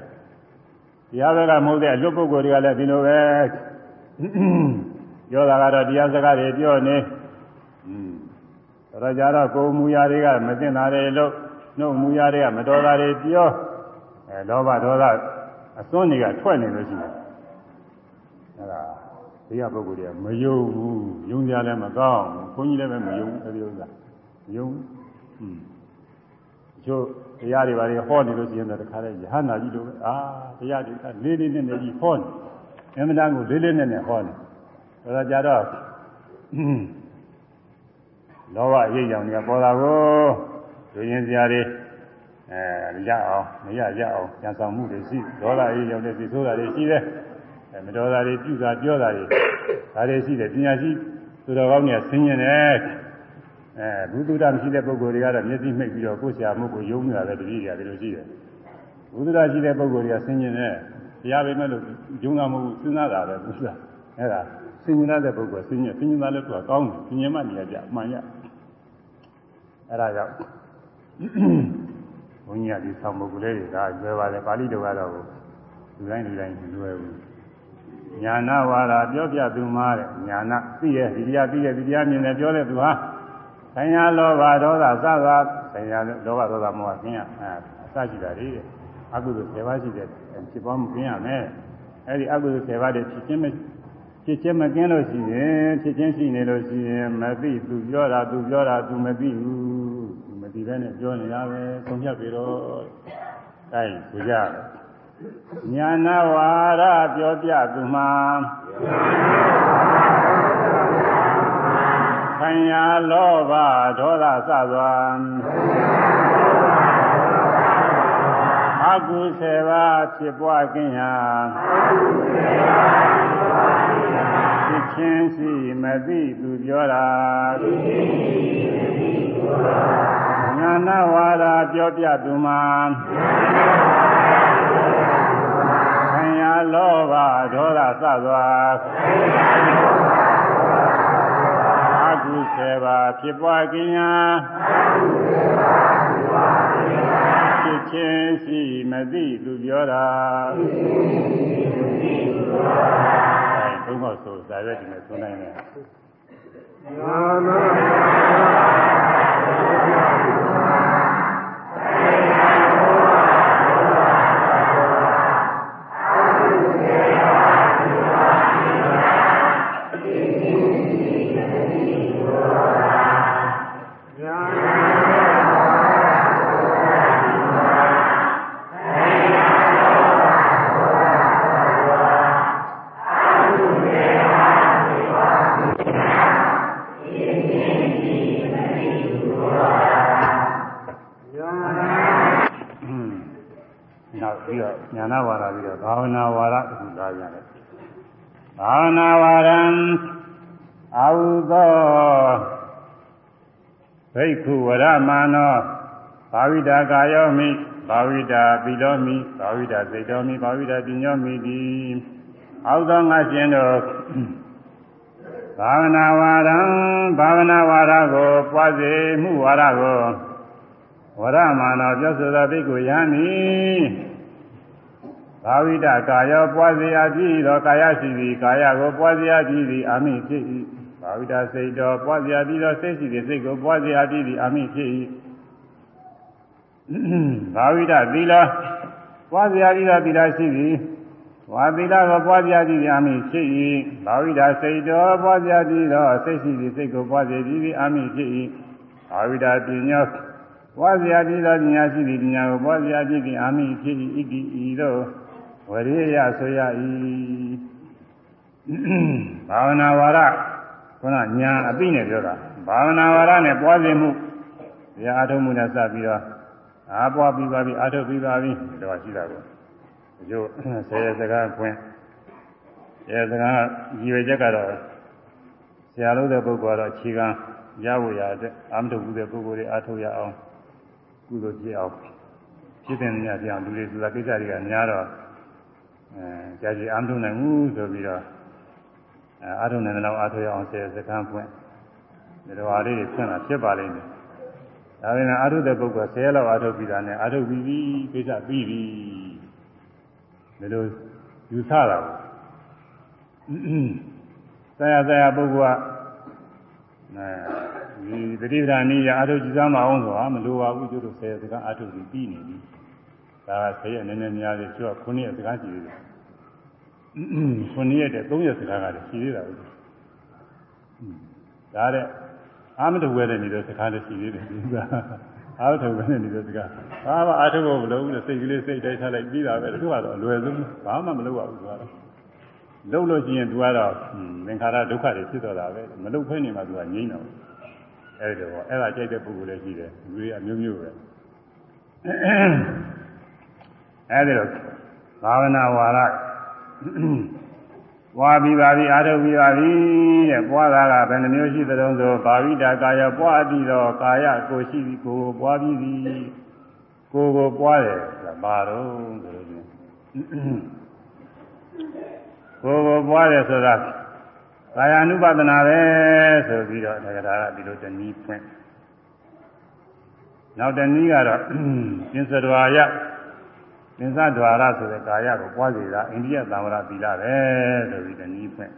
တရားစကားမဟုတ်တဲ့အလွတ်ပုဂ္ဂိုလ်တွေကလည်းဒီလိုပဲပြောတာကတော့တရားစကားတွေပြောနေတော်ကြတော့ကိုယ်မူရာတွေကမသိတာတွေလို့နှုတ်မူရာတွေကမတော်တာတွေပြောအဲလောဘဒေါသအစွန်းတွေကထွက်နေလို့ရှိတယ်အဲဒါဒီကပုဂ္ဂိုလ်တွေကမယုံဘူးယုံကြလည်းမကောင်းဘူးခွန်ကြီးလည်းပဲမယုံဘူးအဲဒီဥစ္စာယုံဟွန်းချို့ တရားတွေဘာတွေဟောနေလို့ရှိရင်တော့တခါလဲယဟနာကြီးတို့အာတရားတွေကလေးလေးနက်နက်ကြီးဟောနေအမှန်တန်ကိုလေးလေးနက်နက်ဟောနေဒါကြတော့လောဘအရေးကြောင့်ညပေါ်တာကိုလူရင်းစရာတွေအဲရအောင်မရရအောင်ကြံဆောင်မှုတွေရှိဒေါသအရေးကြောင့်လည်းသိဆိုးတာတွေရှိတယ်အဲမတော်တာတွေပြုတာပြောတာတွေဒါတွေရှိတယ်ပညာရှိသူတော်ကောင်းတွေကဆင်းရဲတယ် အဲဘုဒ္ဓတာမရှိတဲ့ပုဂ္ဂိုလ်တွေကတော့မျက်စိမှိတ်ပြီးတော့ကိုယ်ဆရာမှုကိုယုံနေတာပဲတတိယတွေလိုရှိတယ်ဘုဒ္ဓတာရှိတဲ့ပုဂ္ဂိုလ်တွေကဆင်းရဲတယ်တရားပဲမဲ့လို့ယုံတာမဟုတ်ဘူးစဉ်းစားတာပဲဘုရားအဲဒါဆင်ញင်တဲ့ပုဂ္ဂိုလ်ဆင်ញင်ဆင်ញင်တာလည်းသူကကောင်းတယ်ဆင်ញင်မှနေရာကြအမှန်ရအဲဒါကြောင့်ဘုန်းကြီးကဒီဆောင်ပုဂ္ဂိုလ်လေးတွေကကျွဲပါတယ်ပါဠိတော်ကတော့လူတိုင်းလူတိုင်းလွယ်ဘူးညာနာဝါဒပြောပြသူမှာတဲ့ညာနာသိရဲ့ဒီတရားသိရဲ့ဒီတရားမြင်တယ်ပြောတဲ့သူဟာ ဆံရလောဘဒေါသစသာဆံရလောဘဒေါသမောဟကင်းရအဲအစရှိတာလေအကုသိုလ်7ပါးရှိတဲ့ဖြစ်ပေါ်မှုကင်းရမယ်အဲဒီအကုသိုလ်7ပါးတွေဖြစ်ခြင်းမဖြစ်ခြင်းမကင်းလို့ရှိရင်ဖြစ်ခြင်းရှိနေလို့ရှိရင်မသိသူပြောတာသူပြောတာသူမသိဘူးသူမသိဘဲနဲ့ပြောနေတာပဲသုံးဖြတ်ပြီတော့အဲဆိုကြညာနာဝါရပြောပြသူမှာ ခံရလောဘဒေါသစစွာအကုသေဘာဖြစ်ပွားခြင်းဟာဖြစ်ခြင်းရှိမသိသူပြောတာညာနာဝါဒပြောပြသူမှာခံရလောဘဒေါသစစွာအကုသေဘာ ဖြစ်ပွားခြင်းဟာဖြစ်ခြင်းရှိမသိသူပြောတာအဲသုံးဖို့ဆိုဇာရွက်ဒီနဲ့သုံးနိုင်တယ်
နာနာ
ညာနာဝါဒပြီးတော့ဘာဝနာဝါဒအခုလာပြန်တယ် ဘာဝနာဝါဒံအာဟုသောဘိက္ခုဝရမာနောဘာဝိတာကာယောမိဘာဝိတာပိလောမိဘာဝိတာစိတ်တော်မိဘာဝိတာပညောမိတိအောက်သောငါရှင်တို့ဘာဝနာဝါဒံဘာဝနာဝါဒကိုပွားစေမှုဝါဒကိုဝရမာနောပြောဆိုသောဘိက္ခုယံမည် ဘာဝိတကာယောပွားစေအပ်ပြီးသောကာယရှိသည်ကာယကိုပွားစေအပ်ပြီးသည်အာမိဖြစ်၏ဘာဝိတစိတ်တော်ပွားစေအပ်ပြီးသောစိတ်ရှိသည်စိတ်ကိုပွားစေအပ်ပြီးသည်အာမိဖြစ်၏ဘာဝိတသီလပွားစေအပ်ပြီးသောသီလရှိသည်ဝါသီလကိုပွားစေအပ်ပြီးသည်အာမိဖြစ်၏ဘာဝိတစိတ်တော်ပွားစေအပ်ပြီးသောစိတ်ရှိသည်စိတ်ကိုပွားစေပြီးသည်အာမိဖြစ်၏ဘာဝိတပညာပွားစေအပ်ပြီးသောပညာရှိသည်ပညာကိုပွားစေအပ်ပြီးသည်အာမိဖြစ်၏ဣတိဤသို့ ဝရိယဆိုရ၏ဘာဝနာဝါဒခုနညာအပိနဲ့ပြောတာဘာဝနာဝါဒနဲ့ပွားစေမှုတရားအထုံးမှုနဲ့စပြီးတော့အားပွားပြီးပါပြီအထုပ်ပြီးပါပြီဒီတော့ရှိတာကိုဒီလိုဆယ်ရစကားဖွင့်ဆယ်စကားကြီးဝေချက်ကတော့ဆရာလို့တဲ့ပုဂ္ဂိုလ်ကတော့ခြေကံရဖို့ရတဲ့အာမထုပ်ဘူးတဲ့ပုဂ္ဂိုလ်တွေအထုပ်ရအောင်ကုသိုလ်ဖြစ်အောင်ဖြစ်တဲ့နေရာပြောင်းလူတွေဆိုတာကိစ္စတွေကများတော့ အဲကြာကြီးအားထုတ်နိုင်ဘူးဆိုပြီးတော့အဲအားထုတ်နိုင်တဲ့လောက်အားထုတ်ရအောင်ဆယ်စကမ်းပွင့်ဒီလိုအားလေးတွေဖြန့်တာဖြစ်ပါလိမ့်မယ်ဒါပေမဲ့အားထုတ်တဲ့ပုဂ္ဂိုလ်ဆယ်လောက်အားထုတ်ပြီးတာနဲ့အားထုတ်ပြီးပြီကိစ္စပြီးပြီဒီလိုယူဆတာပေါ့ဆရာဆရာပုဂ္ဂိုလ်ကအဲဒီတတိပဒာနည်းရအားထုတ်ကြည့်စမ်းမအောင်ဆိုတာမလိုပါဘူးကျတို့ဆယ်စကမ်းအားထုတ်ပြီးပြီးနေပြီ ဒါကဆယ်ရနည်းနည်းများသေးကျွတ်ခုနှစ်စကားကြည့်တယ်ခုနှစ်ရက်တည်း3ရက်စကားကလည်းရှိသေးတာပဲဒါတဲ့အာမတဝဲတဲ့နေတဲ့စကားလည်းရှိသေးတယ်ဒီကအာထုပဲနဲ့နေတဲ့စကားဘာမှအာထုဖို့မလုပ်ဘူးလေစိတ်ကလေးစိတ်တိုင်းထားလိုက်ပြီးတာပဲသူကတော့အလွယ်ဆုံးဘာမှမလုပ်ရဘူးသူကတော့လုပ်လို့ရှိရင်သူကတော့သင်္ခါရဒုက္ခတွေဖြစ်တော့တာပဲမလုပ်ဖဲနေမှသူကငြိမ့်တော့အဲဒီတော့အဲ့ဒါကြိုက်တဲ့ပုဂ္ဂိုလ်လည်းရှိတယ်လူတွေအမျိုးမျိုးပဲ အဲဒီတော့ဘာဝနာဝါဒပွားပြီးပါပြီအာထုတ်ပြီးပါပြီတဲ့ပွားတာကဘယ်နှမျိုးရှိသတုံးဆိုဘာဝိတာကာယပွားပြီးတော့ကာယကိုရှိပြီးကိုယ်ပွားပြီးပြီကိုယ်ကိုပွားတယ်ဆိုတာဘာတော့ဆိုလို့ချင်းကိုယ်ကိုပွားတယ်ဆိုတာကာယ ानु ပဒနာပဲဆိုပြီးတော့ဒါကဒါကဒီလိုတနည်းဖွင့်နောက်တနည်းကတော့သင်္စရဝါယ သင်္စဒွါရဆိုတဲ့ကာယကိုပွားစီတာအိန္ဒိယသံဝရသီလပဲဆိုပြီးတနည်းဖွင့်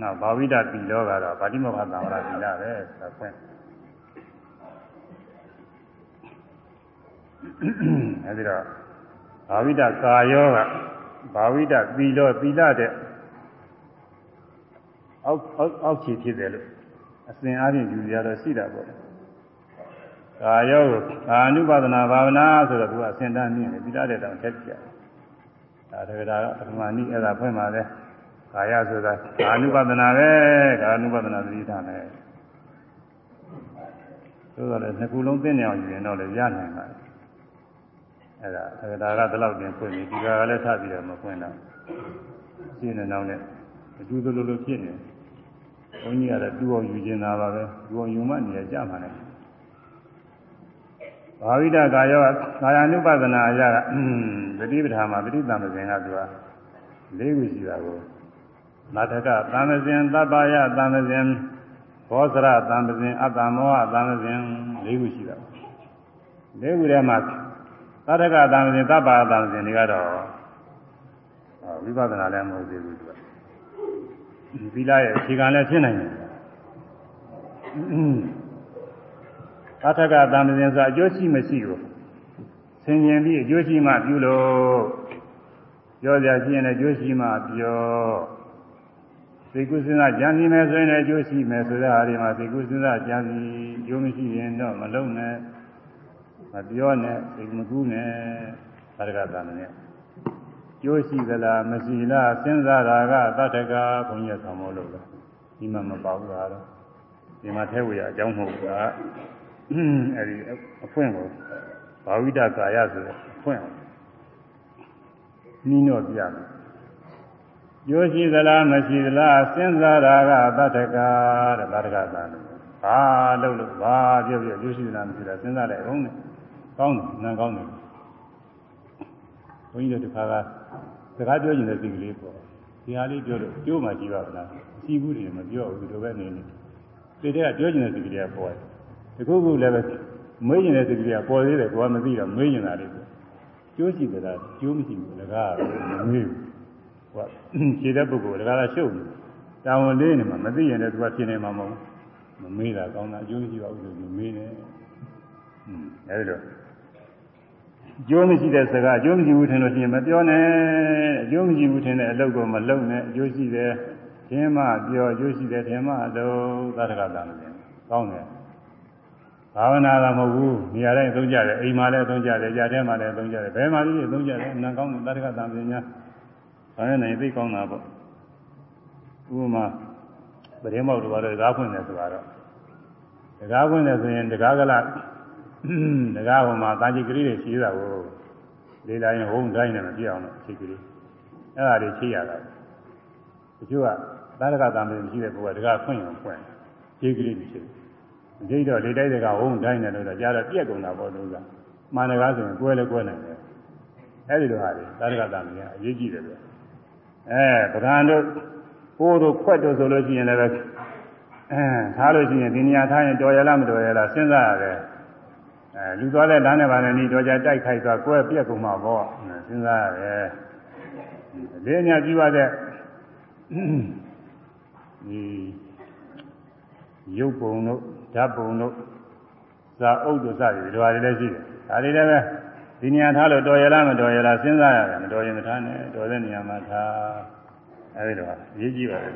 နောက်ဘာဝိဒသီလောကတော့ဗာတိမောခသံဝရသီလပဲဆိုဖွင့်အဲဒီတော့ဘာဝိဒကာယောကဘာဝိဒသီလောသီလတဲ့အောက်အောက်အောက်ခြေဖြစ်တယ်လို့အစဉ်အားဖြင့်ယူရတော့ရှိတာပေါ့ ကာယောကာအနုပါဒနာဘာဝနာဆိုတော့သူကအစဉ်တန်းမြင်တယ်သီလတဲ့တောင်ထက်ကြတယ်ဒါတကယ်ဒါပထမနည်းအဲ့ဒါဖွင့်ပါလေကာယဆိုတာကာအနုပါဒနာပဲကာအနုပါဒနာသတိထားမယ်ဆိုတော့လည်းနှစ်ခုလုံးသိနေအောင်ယူရင်တော့လည်းရနိုင်ပါအဲ့ဒါတကယ်ဒါကဒီလောက်တင်ဖွင့်ပြီးဒီကလည်းထပ်ပြီးတော့မဖွင့်တော့ရှင်းနေတော့လည်းအတူတူလိုလိုဖြစ်နေဘုန်းကြီးကလည်းတူအောင်ယူခြင်းသာပါပဲတူအောင်ယူမှနေရကြမှာလေ ဘာဝိဒကာယောကာယ ानु ပဒနာအရာကပฏิပဒါမှာပฏิသံသင်ကသူကလေးခုရှိတာကိုနာထကသံသင်သဗ္ဗယသံသင်ဘောဇရသံသင်အတ္တမောဟသံသင်လေးခုရှိတာလေးခုထဲမှာသတ္တကသံသင်သဗ္ဗယသံသင်တွေကတော့ဝိပဿနာလည်းမဟုတ်သေးဘူးသူကသီလရဲ့အခြေခံလည်းဖြစ်နိုင်တယ် အထက်ကသံသင်ဆိုအကျိုးရှိမရှိကိုဆင်ញင်ပြီးအကျိုးရှိမှပြုလို့ပြောကြရှိရင်လည်းအကျိုးရှိမှပြောစိတ်ကူးစဉ်းစားကြံစည်မယ်ဆိုရင်လည်းအကျိုးရှိမယ်ဆိုတဲ့ဟာတွေမှာစိတ်ကူးစဉ်းစားကြံစည်အကျိုးမရှိရင်တော့မလုံးနဲ့မပြောနဲ့စိတ်မကူးနဲ့သတ္တကသံသင်ကျိုးရှိသလားမရှိလားစဉ်းစားတာကတတ္တကဘုန်းကြီးဆောင်မလို့လားဒီမှာမပေါ့ဘူးလားဒီမှာထဲဝေရအကြောင်းမဟုတ်ဘူးလား အဲဒီအဖွင့်ကိုဘာဝိတကာယဆိုတဲ့အဖွင့်နီးတော့ပြမယ်ကျိုးရှိသလားမရှိသလားစဉ်းစားတာကတတ္တကတဲ့တတ္တကသံဘာလို့လို့ဘာပြောပြောကျိုးရှိသလားမရှိသလားစဉ်းစားလိုက်အောင်နဲ့ကောင်းတယ်နားကောင်းတယ်ဘုန်းကြီးတို့တစ်ခါကစကားပြောကျင်တဲ့စိတ်ကလေးပေါ့ဒီဟာလေးပြောလို့ကျိုးမှကြည့်ပါဗလားအစီဘူးတွေမပြောဘူးဒီလိုပဲနေနေစိတ်ထဲကပြောကျင်တဲ့စိတ်ကလေးကပေါ်တယ် တခုခုလည်းပဲမေးကျင်တဲ့စိတ်ကလေးကပေါ်သေးတယ်ကိုကမသိတော့မေးကျင်တာလေးပေါ့ကျိုးရှိသလားကျိုးမရှိဘူးလကားမမေးဘူးဟိုခြေတဲ့ပုဂ္ဂိုလ်လကားကရှုပ်နေတာဝန်လေးနေမှာမသိရင်လည်းသူကဖြစ်နေမှာမဟုတ်မမေးတာကောင်းတာအကျိုးမရှိပါဘူးလို့မေးနေอืมအဲဒီလိုကျိုးမရှိတဲ့စကားအကျိုးမရှိဘူးထင်လို့ရှိရင်မပြောနဲ့အကျိုးမရှိဘူးထင်တဲ့အလုပ်ကိုမလုပ်နဲ့အကျိုးရှိတယ်ထင်မှပြောအကျိုးရှိတယ်ထင်မှအလုပ်သတ္တကတန်တယ်ကောင်းတယ် ဘာဝနာကမဟုတ်ဘူးနေရာတိုင်းသုံးကြတယ်အိမ်မှာလည်းသုံးကြတယ်ကြာထဲမှာလည်းသုံးကြတယ်ဘယ်မှာလည်းသုံးကြတယ်နာကောင်းတဲ့သတ္တကတန်ပညာဘာနဲ့နိုင်သိကောင်းတာပေါ့ဥပမာပရိမောက်တို့ကတော့ဓာတ်ဖွင့်တယ်ဆိုတော့ဓာတ်ဖွင့်တယ်ဆိုရင်ဓာတ်ကလားတကားဟိုမှာတာจิกကလေးတွေရှိတာကိုလေးတိုင်းဟုံးတိုင်းနဲ့မပြအောင်လို့ချိတ်ကလေးအဲ့ဒါတွေချိတ်ရတာတချို့ကသာရကတံမမရှိတဲ့ဘုရားတကားဖွင့်ရင်ဖွင့်ချိတ်ကလေးတွေချိတ် ချိတ်တော့လေးတိုင်းတကားဟုံးတိုင်းနဲ့လို့တော့ကြားတော့ပြက်ကုန်တာပေါ့လို့ကမှန်တကားဆိုရင်ကွဲလဲကွဲနိုင်တယ်အဲ့ဒီလိုဟာတွေသာရကတံမကြီးအရေးကြီးတယ်ဗျအဲပဒံတို့ပိုးတို့ခွက်တို့ဆိုလို့ရှိရင်လည်းအဲထားလို့ရှိရင်ဒီနေရာထားရင်တော်ရလားမတော်ရလားစဉ်းစားရတယ်အဲလူသွားတဲ့လမ်းနဲ့ပါနဲ့ဤတော်ကြတိုက်ခိုက်သွားကွဲပြက်ကုန်မှာပေါ့စဉ်းစားရတယ်လေးညာကြည့်ပါတဲ့ဒီရုပ်ပုံတို့ ဓာတ်ပုံတို့ဇာအုပ်တို့စသည်ဒီလိုဟာတွေလည်းရှိတယ်ဒါတွေလည်းပဲဒီနေရာထားလို့တော်ရလားမတော်ရလားစဉ်းစားရတယ်မတော်ရင်မထားနဲ့တော်တဲ့နေရာမှာထားအဲဒီတော့ရေးကြည့်ပါလေ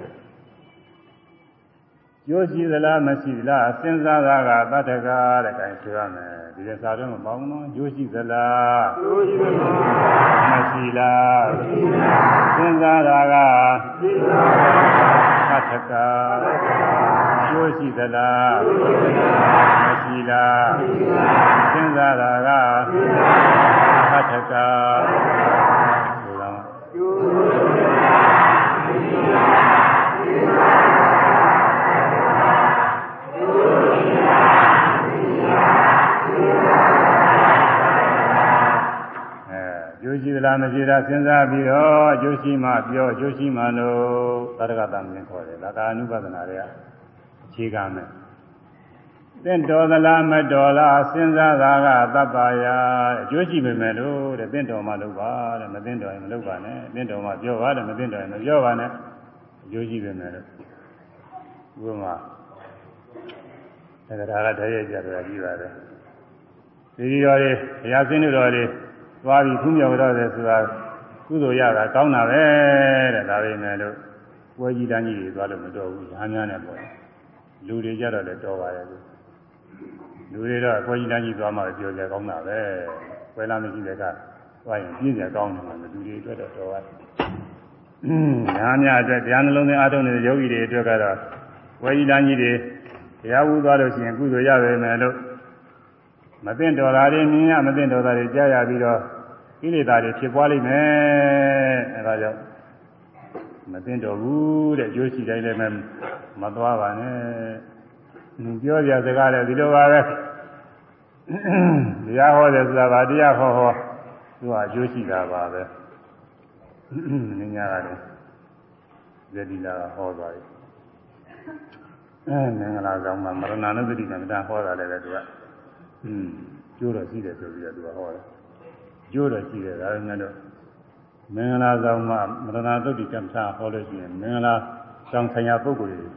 ကျိုးရှိသလားမရှိသလားစဉ်းစားတာကတတ္တကတဲ့ခိုင်းဆိုရမယ်ဒီလိုစာတော့မပေါင်းတော့ကျိုးရှိသလား
ကျိုးရှိသလား
မရှိလား
ရှိလား
စဉ်းစားတာက
သိလား
တ တ္တကကျိုးရှိသလားမရှိလားစဉ်းစားတာကတတ္တကဆိုတာ
ကျိုးရှိသလားရှိလား
အဲ ကျိုးရှိသလားမရှိလားစဉ်းစားပြီးတော့ကျိုးရှိမှပြောကျိုးရှိမှလို့သတ္တကတမင်းခေါ်တယ်ဒါကာနုပဒနာတွေကအခြေခံမယ်သင့်တော်သလားမတော်လားစဉ်းစားတာကသဗ္ဗယာအကျိုးရှိပေမဲ့လို့တဲ့သင့်တော်မှလုပ်ပါတဲ့မသင့်တော်ရင်မလုပ်ပါနဲ့သင့်တော်မှပြောပါတဲ့မသင့်တော်ရင်မပြောပါနဲ့အကျိုးရှိပေမဲ့လို့ဥပမာသက္ကရာကတည်းရဲ့ကြတယ်ကြည့်ပါတယ်ဒီဒီတော်တွေဘုရားဆင်းတို့တော်တွေ သွားပြီးဖူးမြော်တော့တယ်ဆိုတာကုသိုလ်ရတာကောင်းတာပဲတဲ့ဒါပေမဲ့လို့ပွဲကြီးတန်းကြီးတွေသွားလို့မတော်ဘူးညာညာနဲ့ပေါ့လူတွေကြတော့လည်းတော်ပါတယ်လို့လူတွေတော့ပွဲကြီးတန်းကြီးသွားမှပြောကြကောင်းတာပဲပွဲလာမရှိတဲ့ကသွားရင်ပြည့်ကြကောင်းတယ်မှာလူတွေအတွက်တော့တော်ပါတယ်ညာညာအတွက်တရားနှလုံးသွင်းအားထုတ်နေတဲ့ယောဂီတွေအတွက်ကတော့ပွဲကြီးတန်းကြီးတွေတရားဝူသွားလို့ရှိရင်ကုသိုလ်ရပဲမယ်လို့မသိတော်တာတွေမြင်ရမသိတော်တာတွေကြားရပြီးတော့ ကိလေသာတွေဖြစ်ပွားလိမ့်မယ်အဲဒါကြောင့်မသိတော်ဘူးတဲ့ကျိုးရှိတိုင်းလည်းမသွားပါနဲ့ပြောကြစကားလည်းဒီလိုပါပဲတရားဟောတယ်ဆိုတာဗာတရားဟောဟောသူကအကျိုးရှိတာပါပဲနင်းညာကလည်းဇတိလာဟောသွားတယ်အဲမင်္ဂလာဆောင်မှာမရဏနုပတိကမ္မတာဟောတာလည်းပဲသူကอืมကျိုးတော့ရှိတယ်ဆိုပြီးတော့သူကဟောတယ် ကျိုးတော့ရှိတယ်ဒါပေမဲ့တော့မင်္ဂလာဆောင်မှာမရဏသုတ်တိကမ္မတာဟောလို့ရှိရင်မင်္ဂလာဆောင်ဆိုင်ရာပုဂ္ဂိုလ်တွေ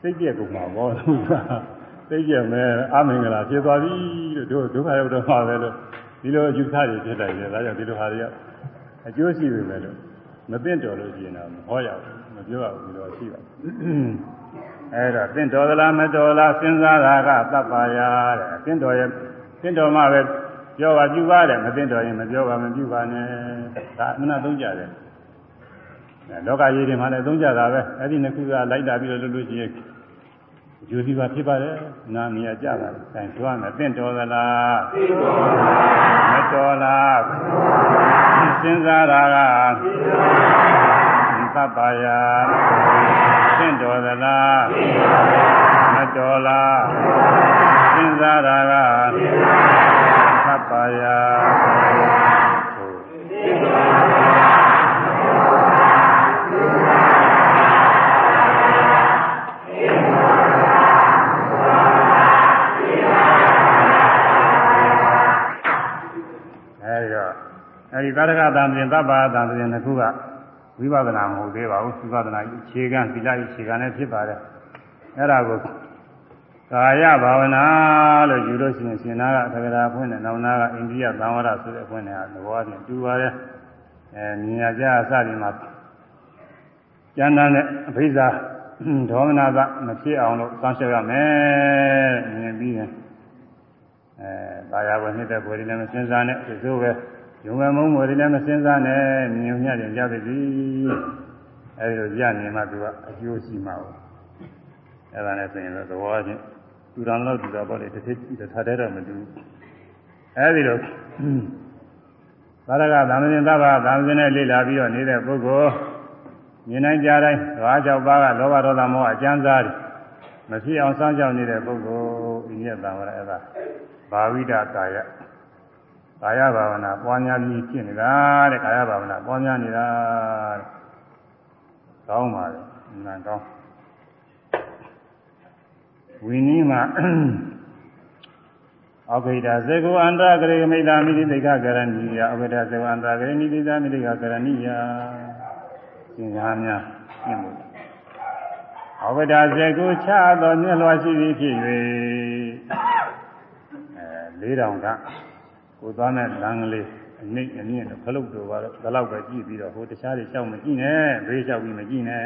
စိတ်ပြည့်ကုန်မှာဘောသူကစိတ်ပြည့်မဲ့အမင်္ဂလာဖြစ်သွားပြီလို့ဒုဒုက္ခရောက်တော့မှာပဲလို့ဒီလိုအယူဆတွေဖြစ်လိုက်တယ်ဒါကြောင့်ဒီလိုဟာတွေကအကျိုးရှိပေမဲ့လို့မသိတော်လို့ရှိရင်တော့မဟောရဘူးမပြောရဘူးဒီလိုရှိပါအဲ့တော့သင်တော်သလားမတော်လားစဉ်းစားတာကသဗ္ဗယာတဲ့သင်တော်ရဲ့သင်တော်မှပဲ ပြောပါပြုပါတယ်မသင်တော်ရင်မပြောပါမပြုပါနဲ့ဒါအမှန်သုံးကြတယ်လောကကြီးတွေမှာလည်းသုံးကြတာပဲအဲ့ဒီနှစ်ခုကလိုက်တာပြီးတော့လို့လို့ရှိရင်ယူစီပါဖြစ်ပါတယ်နာမည်ကြပါတယ်အဲဆိုရမယ်သင်တော်သလားသင်တော်ပါမတော်လားစဉ်းစားတာကသဗ္ဗယာသင်တော်သလားမတော်လားစဉ်းစားတာကသဗ္ဗယာအဲဒီတော့အဲဒီသာရကသံပြင်သဗ္ဗာသံပြင်တစ်ခုကဝိပဿနာမဟုတ်သေးပါဘူးဝိပဿနာအခြေခံသီလအခြေခံနဲ့ဖြစ်ပါတယ်အဲ့ဒါကို ကာယဘာဝနာလို့ယူလို့ရှိရင်ရှင်နာကသက္ကရာဖွင့်တဲ့နောင်နာကအိန္ဒိယသံဝရဆိုတဲ့ဖွင့်တဲ့သဘောချင်းတူပါတယ်အဲမြညာကြအစဒီမှာကျမ်းသာတဲ့အဖိဇာဒေါမနာကမဖြစ်အောင်လို့စောင့်ရှောက်ရမယ်မြင်ပြီးရင်အဲဘာယာဝနှစ်တဲ့ကိုယ်တွေလည်းမစင်စားနဲ့ဒီလိုပဲယုံမဲ့မုန်းမွေတွေလည်းမစင်စားနဲ့မြင်မြတ်ရင်ကြပြီစီအဲဒီလိုကြနေမှသူကအကျိုးရှိမှာပေါ့အဲဒါနဲ့ဆိုရင်တော့သဘောချင်းသူ တော်လောက်သူတော်ပေါ့လေတစ်ထစ်တစ်ထတဲ့တော့မတူအဲဒီလိုသာရကသံဃင်သဘာသံဃင်နဲ့လေ့လာပြီးတော့နေတဲ့ပုဂ္ဂိုလ်မြင်နိုင်ကြတိုင်းဓဝါ၆ပါးကလောဘဒေါသမောဟအကျဉ်းစားတယ်မဖြစ်အောင်စောင့်ကြောက်နေတဲ့ပုဂ္ဂိုလ်ဤမြတ်တံဝရအဲ့ဒါဘာဝိဒကာယကာယဘာဝနာပွားများပြီးဖြစ်နေတာတဲ့ကာယဘာဝနာပွားများနေတာတဲ့ကောင်းပါလေနာကောင်း ဝိနည်းမှာအဂိတာဇေကုအန္တဂရေမိတာမိတိတိကကရဏီယအဂိတာဇေကုအန္တဂရေမိတိတာမိတိကကရဏီယသင်္ဃာများရှင်းလို့အဂိတာဇေကုချသောမျက်လွှာရှိသည်ဖြစ်၍အဲ၄တောင်ကကိုသွားမဲ့လမ်းကလေးအနှိမ့်အမြင့်တော့ခလုတ်တော်ပါတော့ဒီလောက်ပဲကြည့်ပြီးတော့ဟိုတခြားတွေရှောက်မကြည့်နဲ့ဘေးလျှောက်ပြီးမကြည့်နဲ့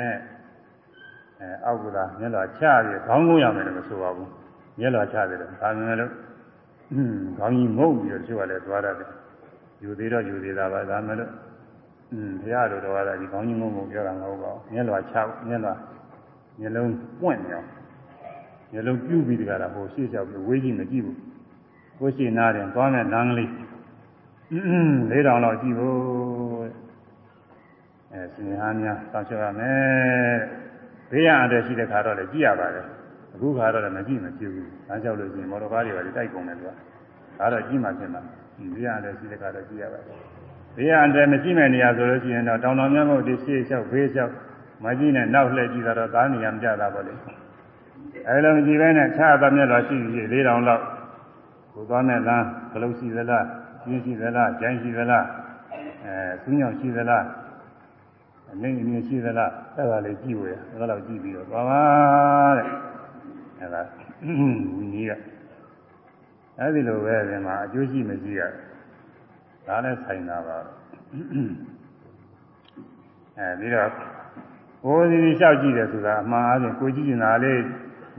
အဲအောက်ကလာမျက်လွှာချပြီးခေါင်းကုန်းရမယ်လို့မဆိုပါဘူးမျက်လွှာချတယ်ဒါမှမဟုတ်ခေါင်းကြီးငုံပြီးတော့ကျွတ်ရတယ်သွားရတယ်ယူသေးတော့ယူသေးတာပါဒါမှမဟုတ်อืมဘုရားတို့တော်ကဒီခေါင်းကြီးငုံငုံပြောတာမဟုတ်ပါဘူးမျက်လွှာချမျက်လွှာမျက်လုံးပွင့်တယ်မျက်လုံးပြူပြီးတကလားဟိုရှေ့လျှောက်ပြီးဝေးကြီးမကြည့်ဘူးကိုရှိနာတယ်သွားတဲ့လမ်းကလေး၄တောင်လောက်ကြည့်ဖို့အဲစင်ဟာများတောင်းချရမယ် ဘေးရအတဲ့ရှိတဲ့ခါတော့လည်းကြည့်ရပါတယ်အခုခါတော့လည်းမကြည့်မကြည့်ဘူး။ဒါကြောင့်လို့ရှိရင်မော်တော်ကားတွေကလည်းတိုက်ကုန်တယ်သူက။ဒါတော့ကြည့်မှဖြစ်မှာ။ဘေးရအတဲ့ရှိတဲ့ခါတော့ကြည့်ရပါတယ်။ဘေးရအတဲ့မရှိမဲ့နေရာဆိုလို့ရှိရင်တော့တောင်တော်မြတ်မို့ဒီရှေ့လျှောက်ဘေးလျှောက်မကြည့်နဲ့နောက်လှည့်ကြည့်တာတော့သားနေရမကြတာပေါ့လေ။အဲလိုမကြည့်ဘဲနဲ့ခြားသားမြတ်တော်ရှိပြီလေးတောင်လောက်ကိုသွားမဲ့လမ်းဂလုတ်ရှိသလားကျင်းရှိသလားကျိုင်းရှိသလားအဲဆူးညောင်ရှိသလား အမင်းအမြင်ရှိသလားအဲ့ဒါလေးကြည့်ဝရအဲ့ဒါလောက်ကြည့်ပြီးတော့သွားပါတဲ့အဲ့ဒါဝီနည်းကအဲ့ဒီလိုပဲဒီမှာအကျိုးရှိမရှိရဒါလည်းဆိုင်တာပါအဲဒီတော့ကိုယ်စီစီလျှောက်ကြည့်တယ်ဆိုတာအမှန်အားဖြင့်ကိုကြည့်နေတာလေး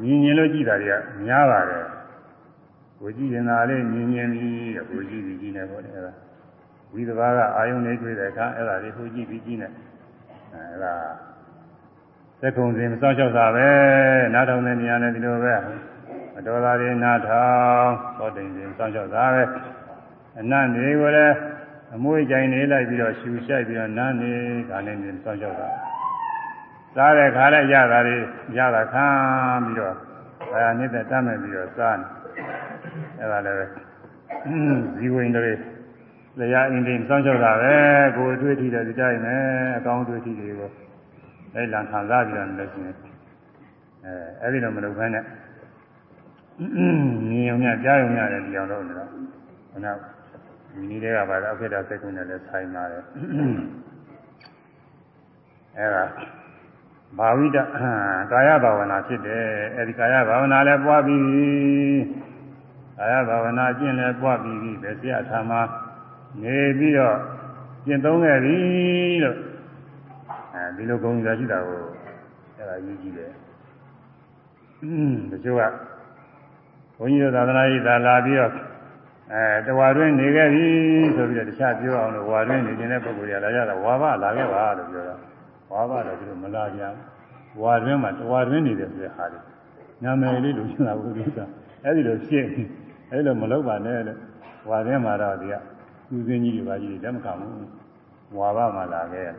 မြင်မြင်လို့ကြည့်တာတွေကများပါတယ်ကိုကြည့်နေတာလေးမြင်မြင်ပြီးကိုကြည့်ပြီးကြည့်နေပေါ့လေအဲ့ဒါဝိသဘာကအာယုန်လေးတွေ့တဲ့အခါအဲ့ဒါလေးကိုကြည့်ပြီးကြည့်နေ အဲ့ဒါသက်ကုံစဉ်မစောင့်ရှောက်တာပဲနားထောင်တဲ့နေရာနဲ့ဒီလိုပဲမတော်တာတွေနားထောင်ဟောတိန်စဉ်စောင့်ရှောက်တာပဲအနတ်တွေကိုလည်းအမွှေးကြိုင်နေလိုက်ပြီးတော့ရှူရှိုက်ပြီးတော့နားနေဒါနဲ့နေစောင့်ရှောက်တာစားတဲ့ခါလည်းရတာတွေရတာခံပြီးတော့ဒါနေတဲ့တတ်မဲ့ပြီးတော့စားနေအဲ့ဒါလည်းဇီဝင် တွေလျာအင်းတိမ်စောင့်ရှောက်တာပဲကိုယ်အတွေ့အထိတွေကြိုက်မယ်အကောင်းအတွေ့အထိတွေကိုအဲ့လံခံစားပြီးတော့လည်းရှိနေအဲအဲ့ဒီလိုမလုပ်ဘဲနဲ့မြင်ုံများကြားုံများလည်းဒီအောင်လုပ်နေတော့ခဏဒီနည်းတွေကပါတော့အခိတစိတ်ကုန်းနဲ့လည်းဆိုင်ပါတယ်အဲ့ဒါဘာဝိတကာယဘာဝနာဖြစ်တယ်အဲဒီကာယဘာဝနာလည်းပွားပြီးကာယဘာဝနာကျင့်လည်းပွားပြီးပြီပဲဆရာထာမ နေပြီးတော့ကျင့်သုံးခဲ့ပြီလို့အဲဒီလိုဂုဏ်ယူရှိတာကိုအဲဒါယူကြည့်တယ်တချို့ကဘုန်းကြီးတို့သာသနာ့ရေးသာလာပြီးတော့အဲတဝါတွင်းနေခဲ့ပြီဆိုပြီးတော့တခြားပြောအောင်လို့ဝါတွင်းနေနေတဲ့ပုဂ္ဂိုလ်တွေကလာကြတာဝါဘလာခဲ့ပါလို့ပြောတာဝါဘတော့သူတို့မလာကြဘူးဝါတွင်းမှာတဝါတွင်းနေတယ်ဆိုတဲ့ဟာလေးနာမည်လေးလို့ပြောတာဘုရားအဲ့ဒီလိုရှင်းအဲ့လိုမလုပ်ပါနဲ့လို့ဝါတွင်းမှာတော့ဒီက သူစင်းကြီးတွေပါကြီးလက်မခံဘူးဝါဘမှာလာခဲ့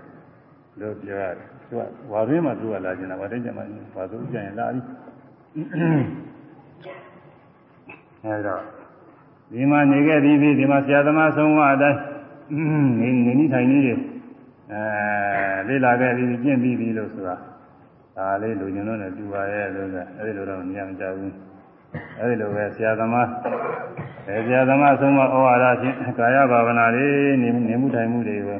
လို့ပြောရတယ်သူကဝါတွင်းမှာသူကလာကျင်တာဝါတိုင်းကျမှဝါသူကြရင်လာပြီအဲဒါဒီမှာနေခဲ့ပြီးပြီဒီမှာဆရာသမားဆုံးမအတိုင်းနေနေနေထိုင်နေတယ်အဲလေ့လာခဲ့ပြီးကျင့်ပြီးပြီလို့ဆိုတာဒါလေးလူညွန်းနဲ့ပြပါရဲ့လို့ဆိုအဲဒီလိုတော့မြင်မကြဘူး အဲဒီလိုပဲဆရာသမားအဲဆရာသမားဆုံးမဩဝါဒဖြင့်ကာယဘာဝနာလေးနေနေမှုထိုင်မှုတွေကို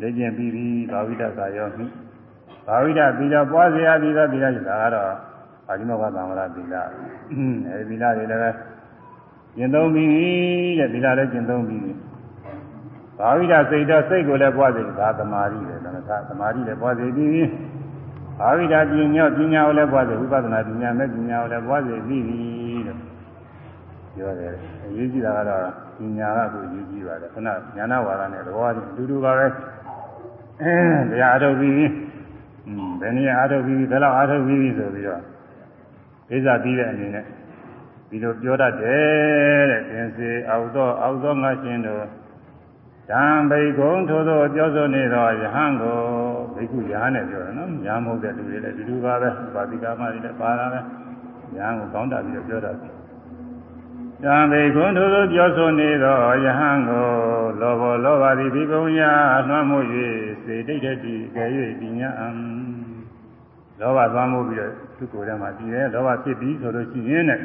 လေ့ကျင့်ပြီးပြီဘာဝိတကာယောမိဘာဝိတပြီးတော့ပွားစရာပြီးတော့ပြီးတော့ဒါကတော့အာဒီမောကသံဝရသီလအဲဒီသီလတွေလည်းကျင့်သုံးပြီးတဲ့သီလလည်းကျင့်သုံးပြီးဘာဝိဒစိတ်တော့စိတ်ကိုလည်းပွားစေဒါသမာဓိပဲသမထသမာဓိလည်းပွားစေပြီးဘာဝိဒပညာပညာကိုလည်းပွားစေဝိပဿနာပညာမဲ့ပညာကိုလည်းပွားစေပြီးလို့ ပြောတယ်အရေးကြီးတာကတော့ပညာကကိုအရေးကြီးပါတယ်ခဏဉာဏဝါဒနဲ့သဘောချင်းအတူတူပါပဲအဲတရားအထုတ်ပြီးอืมဘယ်နည်းအထုတ်ပြီးဘယ်လောက်အထုတ်ပြီးဆိုပြီးတော့ကိစ္စပြီးတဲ့အနေနဲ့ဒီလိုပြောတတ်တယ်တဲ့သင်စေအောက်သောအောက်သောငါရှင်တို့ဓမ္မိကုံထိုသောပြောဆိုနေသောယဟန်ကိုဘိက္ခုယဟန်နဲ့ပြောတယ်နော်ညာမဟုတ်တဲ့လူတွေလည်းဒီလိုပါပဲပါတိကာမတွေလည်းပါတာပဲယဟန်ကိုကောင်းတာပြီးတော့ပြောတ တ်တယ်ဓမ္မိကုံထိုသောပြောဆိုနေသောယဟန်ကိုလောဘောလောဘသည်ဒီကုံညာလွှမ်းမိုး၍စေတိတ်တည်းကြည်၍ပညာအံလောဘသွားမှုပြီးတော့သူ့ကိုယ်ထဲမှာတည်တယ်လောဘဖြစ်ပြီးဆိုလို့ရှိရင်တဲ့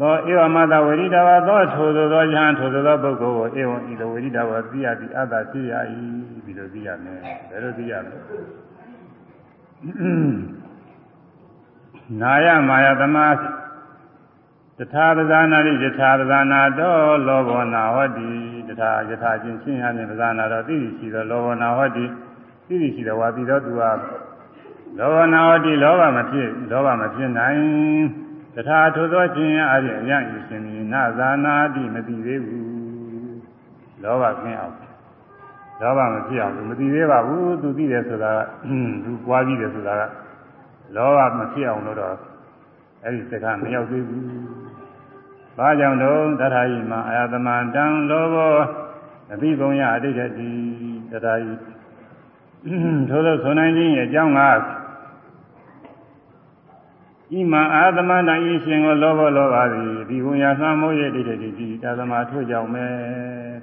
သောဧဝမတဝိရိတဝါသောထိုသောသောယဟန်ထိုသောသောပုဂ္ဂိုလ်ကိုဧဝံဤလိုဝိရိတဝါသိရသည်အတ္တသိရ၏ဒီလိုသိရမယ်ဘယ်လိုသိရမလဲနာယမာယသမာ ဓတထာပဇာနာတိယထာပဇာနာတော်လောဘောနာဟောတိတထာယထာချင်းရှင်းရခြင်းပဇာနာတော်သိသိရှိသောလောဘောနာဟောတိသိသိရှိသောဝါတိတော်သူဟာလောဘောနာဟောတိလောဘမဖြစ်လောဘမဖြစ်နိုင်တထာထိုသောခြင်းအပြင်အရယူရှင်သည်နာဇာနာတိမသိသေးဘူးလောဘခင်းအောင်လောဘမဖြစ်အောင်သူမသိသေးပါဘူးသူသိတယ်ဆိုတာကသူပွားပြီးတယ်ဆိုတာကလောဘမဖြစ်အောင်လို့တော့အဲ့ဒီစကားမရောက်သေးဘူး။ ဘာကြောင့်တော့တထာယိမအာယတမံတံလောဘောအဘိဘုံယအတိတ်တိတထာယိထို့သောဆိုနိုင်ခြင်းရဲ့အကြောင်းကဤမှာအာသမန္တဤရှင်ကိုလောဘလောဘသည်ဒီဘုံယသံမိုးရဲ့တိတ်တိဒီတာသမထို့ကြောင့်ပဲ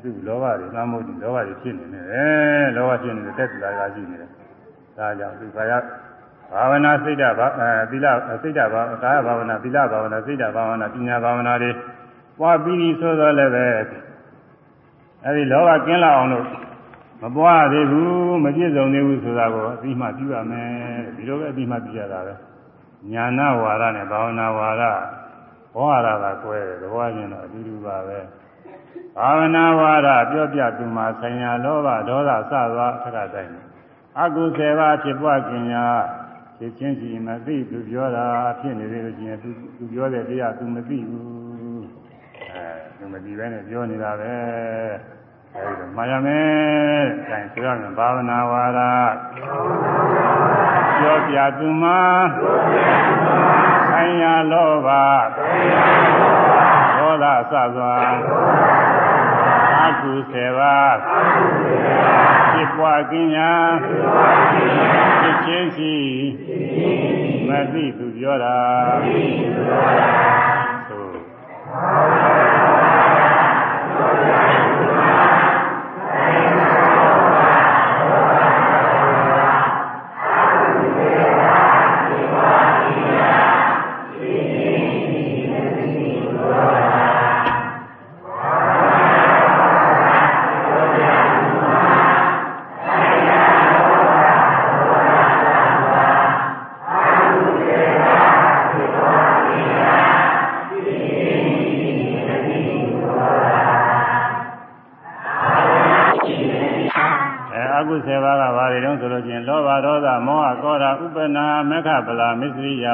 သူလောဘတွေသံမိုးတွေလောဘတွေဖြစ်နေတယ်လောဘဖြစ်နေတဲ့တက်တူလာရှိနေတယ်ဒါကြောင့်သူခါရ ဘာဝနာစိတ်ဓာတ်အဲသီလစိတ်ဓာတ်ဘာကာယဘာဝနာသီလဘာဝနာစိတ်ဓာတ်ဘာဝနာပညာဘာဝနာတွေပွားပြီးပြီးဆိုတော့လည်းပဲအဲဒီလောဘကင်းလာအောင်လို့မပွားသေးဘူးမပြည့်စုံသေးဘူးဆိုတာကိုအပြီးမှပြုရမယ်ဒီလိုပဲအပြီးမှပြုရတာပဲညာနာဝါဒနဲ့ဘာဝနာဝါဒဘောဟာရတာကွဲတယ်သဘောချင်းတော့အတူတူပါပဲဘာဝနာဝါဒပြောပြသူမှာဆိုင်ရာလောဘဒေါသစသွားအခါတိုင်းအကုသေဘာဖြစ်ပွားခြင်းရာ ဖြစ်ချင်းစီမသိသူပြောတာဖြစ်နေတယ်လို့ကျင်သူသူပြောတဲ့တရားသူမသိဘူးအဲသူမသိဘဲနဲ့ပြောနေတာပဲအဲဒီတော့မှားရမယ်တဲ့အဲဆိုရမယ်ဘာဝနာဝါဒပြောပြသူမှာဆိုင်ရာလောဘဒေါသစစွာ အကုသေဘာဖြစ်ပွားခြင်းညာဖြစ်ချင်းရှိမသိသူပြောတာသို့အဲ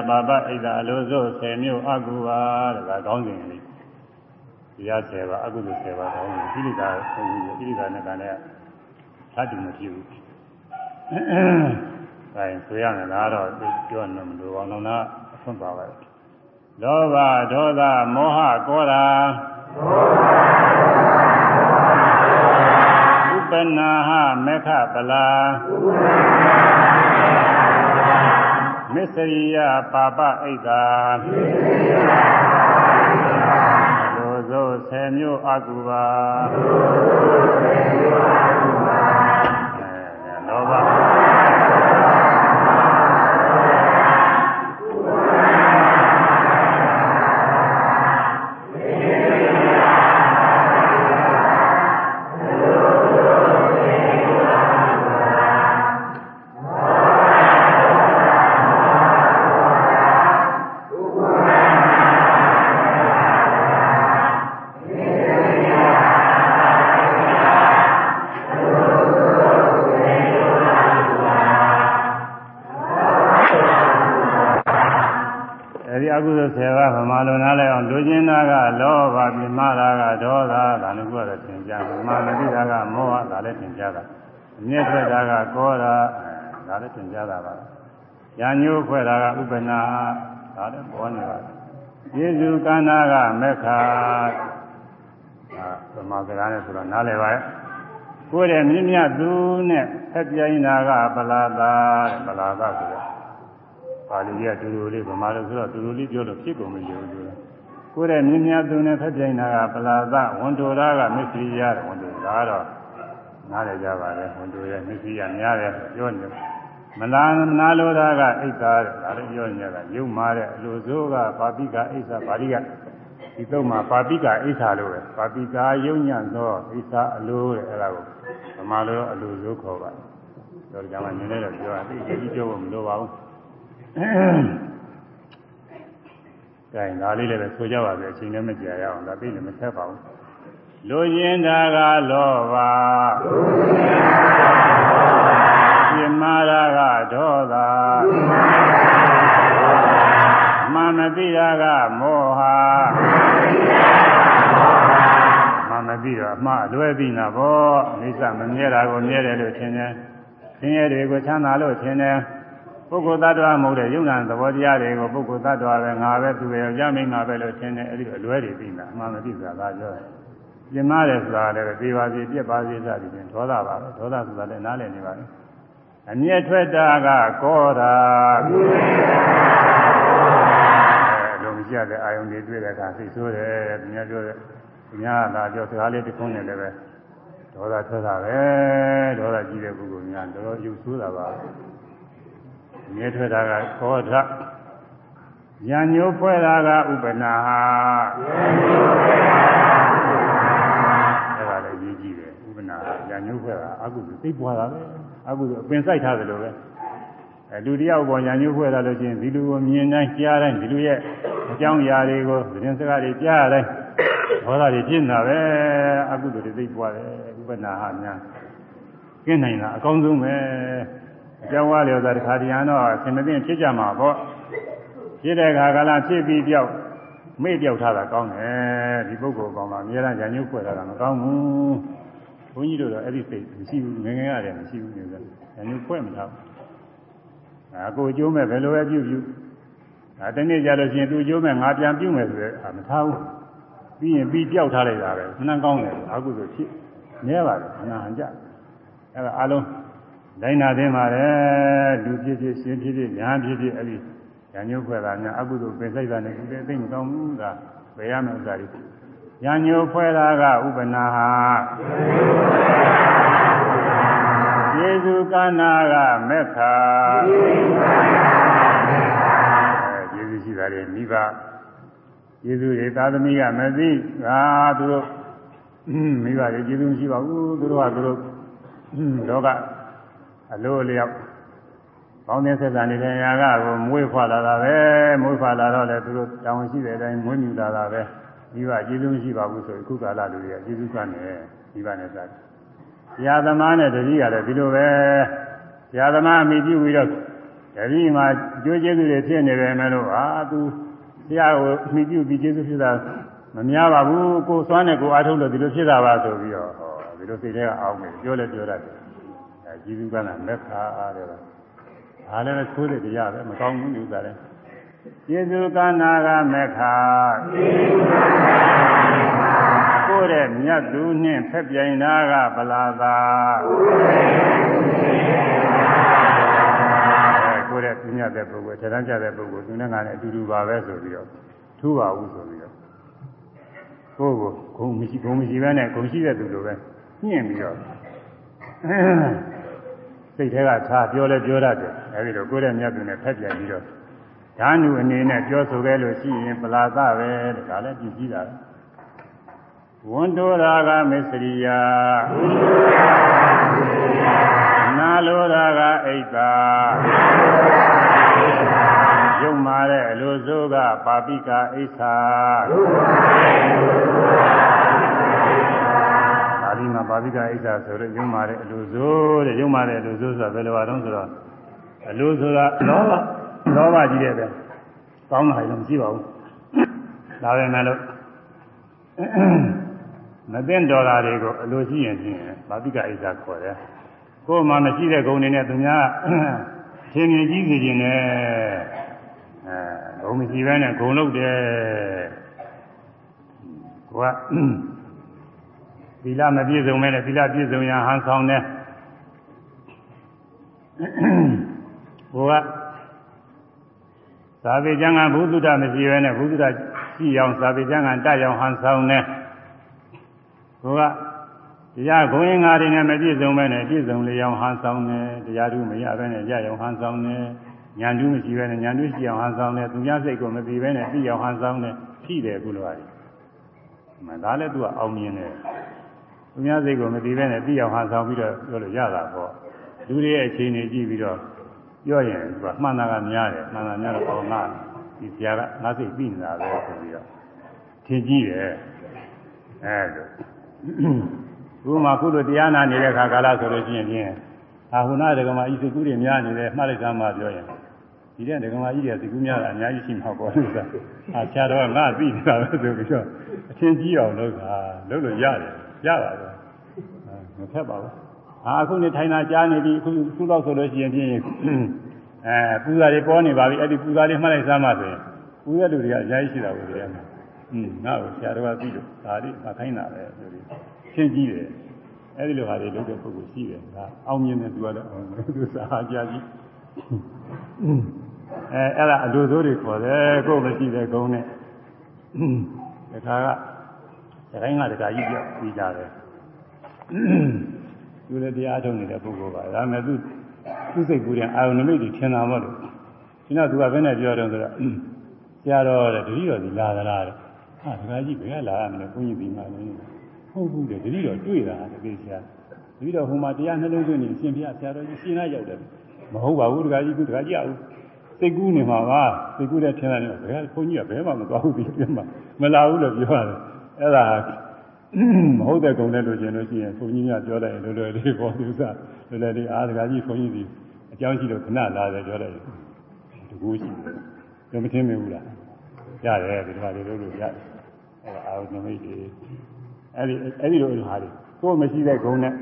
ပါပဣဒအလိုစို့10မျိုးအကုပါတဲ့ဒါကောင်းစဉ်လေးတရား10ပါအကုသိုလ်10ပါကောင်းစဉ်ဣတိကာဆုံးပြီးဣတိကာနဲ့ကလည်းသတ္တိမဖြစ်ဘူးအဲဆိုရမယ်လားတော့ပြောနေမလို့အောင်တော့အဆွန့်ပါပဲလောဘဒေါသမောဟကောရာဥပနာဟမေခပလာ မစ္စရိယပါပဣဒာလိုသော10မျိုးအကုပါအဲ ကုသိုလ်10ပါးဗမာလိုနားလဲအောင်လူကျင်တာကလောဘပြမတာကဒေါသဒါလည်းကိုယ်ကတော့သင်ကြားတယ်ဗမာမသိတာကမောဟဒါလည်းသင်ကြားတာအမျက်ထွက်တာကကောတာဒါလည်းသင်ကြားတာပါညာညိုးဖွဲ့တာကဥပနာဒါလည်းပေါ်နေပါယေရှုကန္နာကမေခာဗမာစကားနဲ့ဆိုတော့နားလဲပါရဲ့ကိုယ်ရဲ့မြင့်မြတ်သူနဲ့ဖက်ပြိုင်းတာကပလာသာပလာသာဆိုတော့ ပါဠိကြီးကတူတူလေးဗမာလိုဆိုတော့တူတူလေးပြောလို့ဖြစ်ကုန်မလို့ပြောတယ်ကိုယ်ရဲ့မြင့်မြတ်သူနဲ့ဖက်ပြိုင်းတာကပလာသာဝန်တိုရာကမစ္စရိယဝန်တိုဒါကတော့နားလည်ကြပါလေဝန်တိုရဲ့မစ္စရိယများတယ်ပြောနေတယ်မလာနာလိုတာကအိတ်သားတဲ့ဒါလည်းပြောနေကြတာယုံမာတဲ့အလိုစိုးကပါပိကအိစ္ဆာပါဠိကဒီတော့မှာပါပိကအိစ္ဆာလို့ပဲပါပိကာယုံညံ့သောအိစ္ဆာအလိုတဲ့အဲ့ဒါကိုဗမာလိုတော့အလိုစိုးခေါ်ပါတယ်တော့ကြမှာနည်းနည်းတော့ပြောတာသိကြည့်ပြောဖို့မလိုပါဘူး။ ဒါရင်ဒါလေးလည်းပဲဆိုကြပါပဲအချိန်လည်းမကြာရအောင်ဒါသိလည်းမဆက်ပါဘူး။လူရင်တာကလောဘပြမာရာကဒေါသမမတိရာကမောဟမမတိတော့အမှားလွဲပြီးနာဘောအိဋ္ဌမမြဲတာကိုမြဲတယ်လို့ထင်တယ်။ဆင်းရဲတွေကိုချမ်းသာလို့ထင်တယ်။ ပုဂ္ဂိုလ်သတ္တဝါမဟုတ်တဲ့ယုံနာသဘောတရားတွေကိုပုဂ္ဂိုလ်သတ္တဝါပဲငါပဲသူပဲရမိငါပဲလို့ထင်တယ်အဲ့ဒီအလွဲတွေပြီးနာအမှန်မသိဆိုတာဒါပြောတယ်။ပြင်မာတယ်ဆိုတာလည်းပြေပါစေပြက်ပါစေစသည်ဖြင့်ဒေါသပါပဲဒေါသဆိုတာလည်းနားလည်နေပါလေ။အမျက်ထွက်တာကကောတာအဲလုံးကြတဲ့အာယုန်တွေတွေ့တဲ့အခါသိဆိုးတယ်သူများပြောတယ်သူများကလာပြောစကားလေးတစ်ခုနဲ့လည်းပဲဒေါသထွက်တာပဲဒေါသကြီးတဲ့ပုဂ္ဂိုလ်များတော်တော်ယူဆိုးတာပါ မြဲထွက်တာကကောထဉာဏ်ညိုးဖွဲ့တာကဥပနာအဲ့ဒါလည်းရေးကြည့်တယ်ဥပနာဉာဏ်ညိုးဖွဲ့တာအကုသိုလ်သိပွားတာပဲအကုသိုလ်အပင်စိုက်ထားတယ်လို့ပဲအဲလူတယောက်ပေါ်ဉာဏ်ညိုးဖွဲ့တာလို့ချင်းဒီလူကိုမြင်တိုင်းကြားတိုင်းဒီလူရဲ့အကြောင်းအရာတွေကိုသတင်းစကားတွေကြားရတိုင်းဘောဓာတွေပြင်းတာပဲအကုသိုလ်တွေသိပွားတယ်ဥပနာဟာများကျင့်နိုင်တာအကောင်းဆုံးပဲ အကြောင်းဝါလျော်တာတခါတည်းကတော့အစဉ်မသိဖြစ်ကြမှာပေါ့ဖြစ်တဲ့အခါကလာဖြစ်ပြီးပြောက်မေ့ပြောက်ထားတာကောင်းတယ်ဒီပုဂ္ဂိုလ်ကောင်မှအများအားညာညှုပ်ဖွဲ့ထားတာမကောင်းဘူးဘုန်းကြီးတို့တော့အဲ့ဒီစိတ်မရှိဘူးငယ်ငယ်ရတယ်မရှိဘူးမျိုးစားညာညှုပ်ဖွဲ့မထားဘူးအာကိုအကျိုးမဲ့ဘယ်လိုပဲပြုပြုဒါတနေ့ကြလို့ရှိရင်သူအကျိုးမဲ့ငါပြန်ပြုမယ်ဆိုတဲ့အာမထားဘူးပြီးရင်ပြီးပြောက်ထားလိုက်တာပဲခဏကောင်းတယ်အာကုသို့ဖြစ်နဲပါတယ်ခဏဟန်ကြအဲ့ဒါအလုံး တိုင်းနာသိမှာလေလူဖြစ်ဖြစ်ရှင်ဖြစ်ဖြစ်ညာဖြစ်ဖြစ်အဲ့ဒီညာညှုပ်ဖွဲ့တာများအကုသို့ပင်စိတ်တာနဲ့ဒီသိမကောင်းဘူးကဘယ်ရမယ့်ဥစ္စာတွေညာညှုပ်ဖွဲ့တာကဥပနာဟာယေစုကာနာကမေခာယေစုရှိတာလေမိဘယေစုတွေသာသမီကမသိငါသူတို့မိဘတွေကျေးဇူးမရှိပါဘူးသူတို့ကသူတို့လောက အလိုလျောက်ကောင်းတဲ့ဆက်ဆံနေတဲ့ຢာကကိုမွေးဖွာလာတာပဲမွေးဖွာလာတော့လေသူတို့တောင်းရှိတဲ့အတိုင်းမွေးမြူလာတာပဲမိဘကျေးဇူးမရှိပါဘူးဆိုအခုကာလလူတွေကကျေးဇူးကနေမိဘနဲ့စားဆရာသမားနဲ့တတိကလည်းဒီလိုပဲဆရာသမားအမိပြုပြီးတော့တတိမှာကြိုးကျေးဇူးတွေဖြစ်နေတယ်မဲ့လို့အာသူဆရာကိုအမိပြုပြီးကျေးဇူးဖြစ်တာမများပါဘူးကိုစွမ်းနဲ့ကိုအားထုတ်လို့ဒီလိုဖြစ်တာပါဆိုပြီးတော့ဟောဒီလိုစိတ်ထဲကအောင်းနေပြောလဲပြောတတ်တယ်အဲ ကျေးဇူးကလည်းမက်ခါအားတယ်အားလည်းသိုးတဲ့တရားပဲမကောင်းဘူးဥစ္စာလဲကျေးဇူးကနာကမက်ခါကျေးဇူးကနာကမက်ခါကိုယ်တဲ့မြတ်သူနှင့်ဖက်ပြိုင်တာကဗလာသာကိုယ်တဲ့မြတ်တဲ့ပုဂ္ဂိုလ်ခြေတန်းကျတဲ့ပုဂ္ဂိုလ်သူနဲ့ငါနဲ့အတူတူပါပဲဆိုပြီးတော့ထူပါဘူးဆိုပြီးတော့ကိုယ်ကိုဂုံမရှိဂုံမရှိပဲနဲ့ဂုံရှိတဲ့သူလိုပဲညှင့်ပြီးတော့ စိတ်ထဲကထားပြောလဲပြောတတ်တယ်အဲဒီတော့ကိုယ်တဲ့မြတ်သူနဲ့ဖက်ပြန်ပြီးတော့ဓာနုအနေနဲ့ပြောဆိုခဲ့လို့ရှိရင်ပလာသပဲဒါလည်းကြည့်ကြည့်တာဝန်တောရာဂမစ္စရိယာနာလောရာဂအိတ်တာယုံမာတဲ့အလိုစိုးကပါပိကာအိဋ္ဌာ ပါဠိမှာပါပိကာအိဋ္ဌာဆိုတော့ယုံမာတဲ့အလိုစိုးတဲ့ယုံမာတဲ့အလိုစိုးဆိုတာဘယ်လိုပါတော့ဆိုတော့အလိုဆိုတာလောဘလောဘကြီးတဲ့ပဲကောင်းတာလည်းမရှိပါဘူးဒါပဲမဲ့လို့မသိတော်တာတွေကိုအလိုရှိရင်ဖြင့်ပါပိကာအိဋ္ဌာခေါ်တယ်ကိုယ်မှမရှိတဲ့ဂုဏ်တွေနဲ့သူများသင်မြင်ကြီးစီခြင်းနဲ့အဲဂုံမရှိပဲနဲ့ဂုံလုတ်တယ်ကိုက သီလမပြည့်စုံမဲနဲ့သီလပြည့်စုံရဟန်ဆောင်တယ်ကိုကသာဝေကျမ်းကဘုသူဒ္ဓမရှိပဲနဲ့ဘုသူဒ္ဓရှိအောင်သာဝေကျမ်းကတတ်အောင်ဟန်ဆောင်တယ်ကိုကတရားဂုံရင်ငါးတွေနဲ့မပြည့်စုံပဲနဲ့ပြည့်စုံလေအောင်ဟန်ဆောင်တယ်တရားဓုမရပဲနဲ့ရအောင်ဟန်ဆောင်တယ်ညာဓုမရှိပဲနဲ့ညာဓုရှိအောင်ဟန်ဆောင်တယ်သူများစိတ်ကိုမပြီးပဲနဲ့ပြီးအောင်ဟန်ဆောင်တယ်ရှိတယ်ကုလိုရီမဒါလည်းသူကအောင်မြင်တယ် သူများစိတ်ကိုမပြီးပဲနဲ့ပြီးအောင်ဟန်ဆောင်ပြီးတော့ပြောလို့ရတာပေါ့လူတွေရဲ့အခြေအနေကြည့်ပြီးတော့ပြောရင်သူကမှန်တာကများတယ်မှန်တာများတော့အောင်လားပြဒီဆရာကငါစိတ်ပြီးနေတာပဲဆိုပြီးတော့ထင်ကြည့်တယ်အဲလိုဘုမာကုလိုတရားနာနေတဲ့ခါကာလဆိုလို့ရှိရင်ဖြင့်အာဟုနာဒကမာဤစိတ်ကူးတွေများနေတယ်မှတ်လိုက်သားမှပြောရင်ဒီတဲ့ဒကမာကြီးတွေစိတ်ကူးများတာအများကြီးရှိမှာပေါ့လို့ဆိုတာအာဆရာတော်ကငါသိနေတာပဲဆိုပြီးတော့အထင်ကြီးအောင်လုပ်တာလုပ်လို့ရတယ် ရပါတယ်မဖက်ပါဘူးအာအခုနေထိုင်တာကြားနေပြီအခုခုတော့ဆိုလို့ရှိရင်ဖြင့်အဲပူဇာတွေပေါ်နေပါပြီအဲ့ဒီပူဇာလေးမှတ်လိုက်သားမှဆိုရင်ပူဇာလူတွေကအများကြီးရှိတာကိုဒီထဲမှာอืมငါ့ကိုဆရာတော်ကသိလို့ဒါလေးမခိုင်းတာပဲဆိုပြီးရှင်းကြည့်တယ်အဲ့ဒီလိုဟာတွေလုပ်တဲ့ပုဂ္ဂိုလ်ရှိတယ်ဒါအောင်မြင်တဲ့သူကလည်းသူစာဟာကြာကြီးအဲအဲ့ဒါအလိုစိုးတွေခေါ်တယ်ကိုယ်မရှိတဲ့ဂုံနဲ့တခါက တခိုင်းကတခါကြီးပြောပြီးကြတယ်သူလည်းတရားထုတ်နေတဲ့ပုဂ္ဂိုလ်ပါဒါပေမဲ့သူသူစိတ်ကူးတဲ့အာယုန်နမိတ်တွေထင်တာမဟုတ်လို့ဒီတော့သူကဘယ်နဲ့ပြောတယ်ဆိုတော့ဆရာတော်တဲ့တတိတော်ဒီလာသလားတဲ့ဟာတခါကြီးဘယ်ကလာရမလဲဘုန်းကြီးဒီမှာလည်းဟုတ်ဘူးတဲ့တတိတော်တွေ့တာတကယ်ဆရာတတိတော်ဟိုမှာတရားနှလုံးသွင်းနေအရှင်ဘုရားဆရာတော်ကြီးရှင်းလိုက်ရောက်တယ်မဟုတ်ပါဘူးတခါကြီးကတခါကြီးအောင်စိတ်ကူးနေမှာပါစိတ်ကူးတဲ့ထင်တယ်ဘယ်ကဘုန်းကြီးကဘယ်မှမသွားဘူးဒီပြမှာမလာဘူးလို့ပြောရတယ် အဲ့ဒါမဟုတ်တဲ့ကုံနဲ့လို့ကျင်လို့ရှိရင်ဘုန်းကြီးကပြောတယ်လွယ်လွယ်လေးပေါ်သူစားလွယ်လွယ်လေးအားတခါကြီးဘုန်းကြီးဒီအကြောင်းရှိလို့ခဏလာတယ်ပြောတယ်တကူရှိတယ်မထင်မိဘူးလားရတယ်ဒီမှာလေးလို့လို့ရတယ်အဲ့ဒါအာရုံနမိတ်တွေအဲ့ဒီအဲ့ဒီလိုဟာတွေကိုယ်မရှိတဲ့ဂုံနဲ့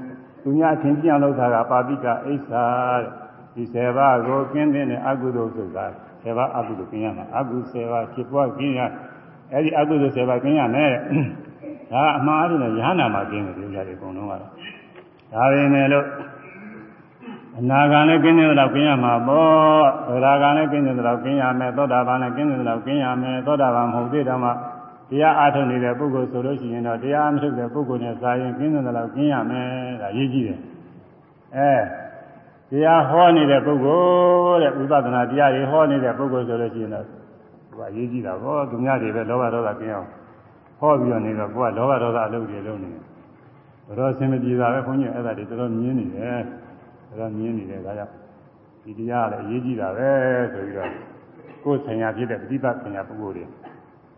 သူများအထင်ကြီးအောင်လုပ်တာကပါပိကအိဋ္ဌာဒီဆယ်ပါးကိုကျင်းတဲ့အကုသိုလ်ဆိုတာဆယ်ပါးအကုသိုလ်ကျင်းရမှာအကုဆယ်ပါးဖြစ်ပွားကျင်းရ အဲ့ဒီအကုသိုလ်ဆယ်ပါးကျင်းရမယ်ဒါအမှားအရင်းရဟနာမှာကျင်းတယ်ဒီကြတယ်အကုန်လုံးကတော့ဒါပေမဲ့လို့အနာဂံလည်းကျင်းတဲ့လောက်ကျင်းရမှာပေါ့သရဂံလည်းကျင်းတဲ့လောက်ကျင်းရမယ်သောတာပန်လည်းကျင်းတဲ့လောက်ကျင်းရမယ်သောတာပန်မဟုတ်သေးတော့မှတရားအားထုတ်နေတဲ့ပုဂ္ဂိုလ်ဆိုလို့ရှိရင်တော့တရားမထုတ်တဲ့ပုဂ္ဂိုလ်နဲ့စာရင်ကျင်းတဲ့လောက်ကျင်းရမယ်ဒါရေးကြည့်တယ်အဲတရားဟောနေတဲ့ပုဂ္ဂိုလ်တဲ့ဝိပဿနာတရားတွေဟောနေတဲ့ပုဂ္ဂိုလ်ဆိုလို့ရှိရင်တော့ သူကရေးကြည့်တာဘောသူများတွေပဲလောဘဒေါသကျင်းအောင်ဟောပြီးတော့နေတော့ကိုကလောဘဒေါသအလုပ်တွေလုပ်နေတယ်တော်တော်အဆင်မပြေတာပဲခွန်ကြီးအဲ့ဒါတွေတော်တော်မြင်နေတယ်တော်တော်မြင်နေတယ်ဒါကြောင့်ဒီတရားလည်းအရေးကြီးတာပဲဆိုပြီးတော့ကိုယ်ဆင်ညာဖြစ်တဲ့ပฏิပတ်ဆင်ညာပုဂ္ဂိုလ်တွေ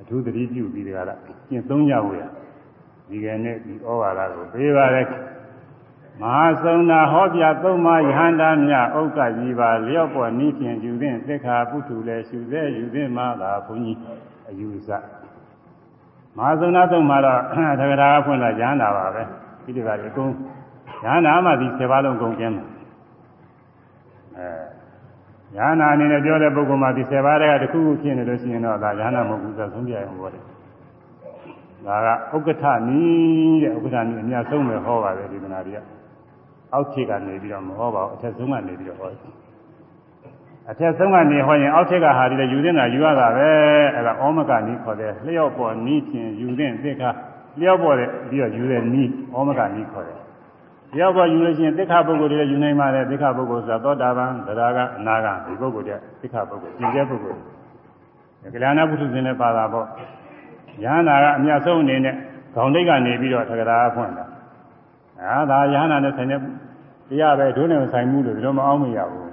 အထူးသတိပြုပြီးကြတာကျင့်သုံးကြဖို့ရဒီကနေ့ဒီဩဝါဒကိုပေးပါရ မဟာသုံးနာဟောပြသုံးပါးယဟန္တာမြဥက္ကကြီးပါလျော့ပေါ်နိဖြင့်ယူသင့်သက္ခာပုထုလည်းရှုစေယူသင့်မှသာဘုန်းကြီးအယူဆမဟာသုံးနာသုံးပါတော့သက္ကရာကဖွင့်လာယဟန္တာပါပဲဒီတကယ်အကုန်ယဟန္တာမှဒီ7ပါးလုံးကုန်ကျင်းမှာအဲယဟနာအနေနဲ့ပြောတဲ့ပုဂ္ဂိုလ်မှာဒီ7ပါးတည်းကတစ်ခုခုဖြစ်နေလို့ရှိရင်တော့ဒါယဟနာမဟုတ်ဘူးဆိုဆုံးပြရအောင်ပြောတယ်ဒါကဥက္ကဋ္ဌနီးတဲ့ဥက္ကဋ္ဌနီးအများဆုံးပဲဟောပါတယ်ဒီကနာတွေက အောက်ခြေကနေပြီးတော့မဟောပါဘူးအထက်ဆုံးကနေပြီးတော့ဟောတယ်အထက်ဆုံးကနေဟောရင်အောက်ခြေကဟာဒီလေယူတင်တာယူရတာပဲအဲ့ဒါဩမကနီးခေါ်တယ်လျှော့ပေါ်နီးဖြင့်ယူတင်သိက္ခာလျှော့ပေါ်တဲ့ပြီးတော့ယူတဲ့နီးဩမကနီးခေါ်တယ်လျှော့ပေါ်ယူလို့ရှိရင်သိက္ခာပုဂ္ဂိုလ်တွေလည်းယူနိုင်ပါတယ်သိက္ခာပုဂ္ဂိုလ်ဆိုသောတာပန်သရဂအနာဂဒီပုဂ္ဂိုလ်တဲ့သိက္ခာပုဂ္ဂိုလ်ကျင့်တဲ့ပုဂ္ဂိုလ်ကလျာဏပုထုဇဉ်လည်းပါတာပေါ့ယဟနာကအမြတ်ဆုံးအနေနဲ့ခေါင်းတိတ်ကနေပြီးတော့သက္ကရာဖွင့်တာ အာဒါယဟနာနဲ့ဆိုင်တဲ့တရားပဲဒုနဲ့ဆိုင်မှုလို့ဒီလိုမအောင်မရဘူး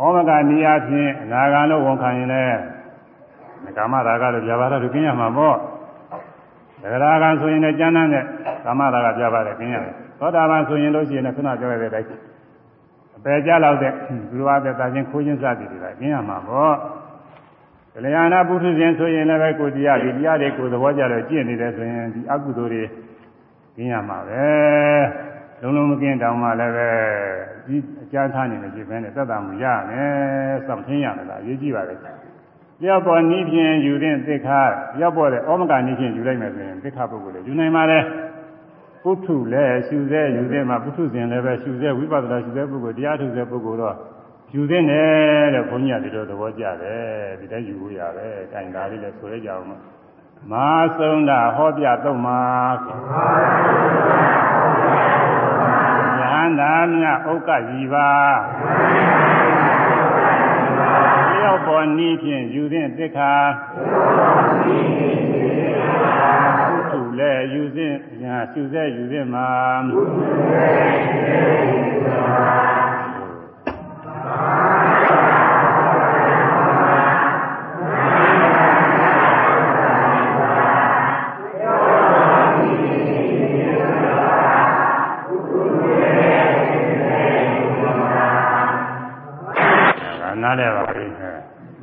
ဩမကနေရာဖြင့်အနာဂံလို့ဝန်ခံရင်လည်းကာမရာဂလို့ပြပါတော့ကျင်းရမှာပေါ့သက္ကရာကဆိုရင်လည်းကျမ်းမ်းတဲ့ကာမရာဂပြပါတယ်ကျင်းရတယ်သောတာပန်ဆိုရင်လို့ရှိရင်လည်းခုနပြောရတဲ့အတိုင်းအပေကြလောက်တဲ့သူတော်အသက်သာချင်းခိုးခြင်းစသည်တွေကကျင်းရမှာပေါ့ကလျာဏပုထုဇဉ်ဆိုရင်လည်းပဲကိုတရားဒီတရားတွေကိုသဘောကျတော့ကျင့်နေတယ်ဆိုရင်ဒီအကုသိုလ်တွေ ကျင်းရမှာပဲလုံးလုံးမကင်းတောင်မှလည်းပဲဒီအကြမ်းထားနေလို့ဖြစ်ပဲနဲ့သက်သာမှုရမယ်စောင့်ထင်းရမယ်လားအရေးကြီးပါလေရောက်ပေါ်နည်းဖြင့်ယူတဲ့သိက္ခာရောက်ပေါ်တဲ့ဩမကနည်းဖြင့်ယူလိုက်မယ်ဆိုရင်သိက္ခာပုဂ္ဂိုလ်လည်းယူနိုင်ပါလေပုထုလည်းရှုစေယူစေမှာပုထုဇဉ်လည်းပဲရှုစေဝိပဿနာရှုစေပုဂ္ဂိုလ်တရားထုစေပုဂ္ဂိုလ်တော့ယူသင့်တယ်တဲ့ဘုန်းကြီးကဒီလိုသဘောကျတယ်ဒီတိုင်းယူလို့ရတယ်။တိုင်သားလေးလည်းဆိုရကြအောင်။ မာဆုံးတာဟောပြသုံးမှာယဟန္တာမြဥက္ကကြီးပါလျောက်ပေါ်နည်းဖြင့်ယူသင့်သစ္ခာသူလည်းယူသင့်ညာရှုစေယူသင့်မှာ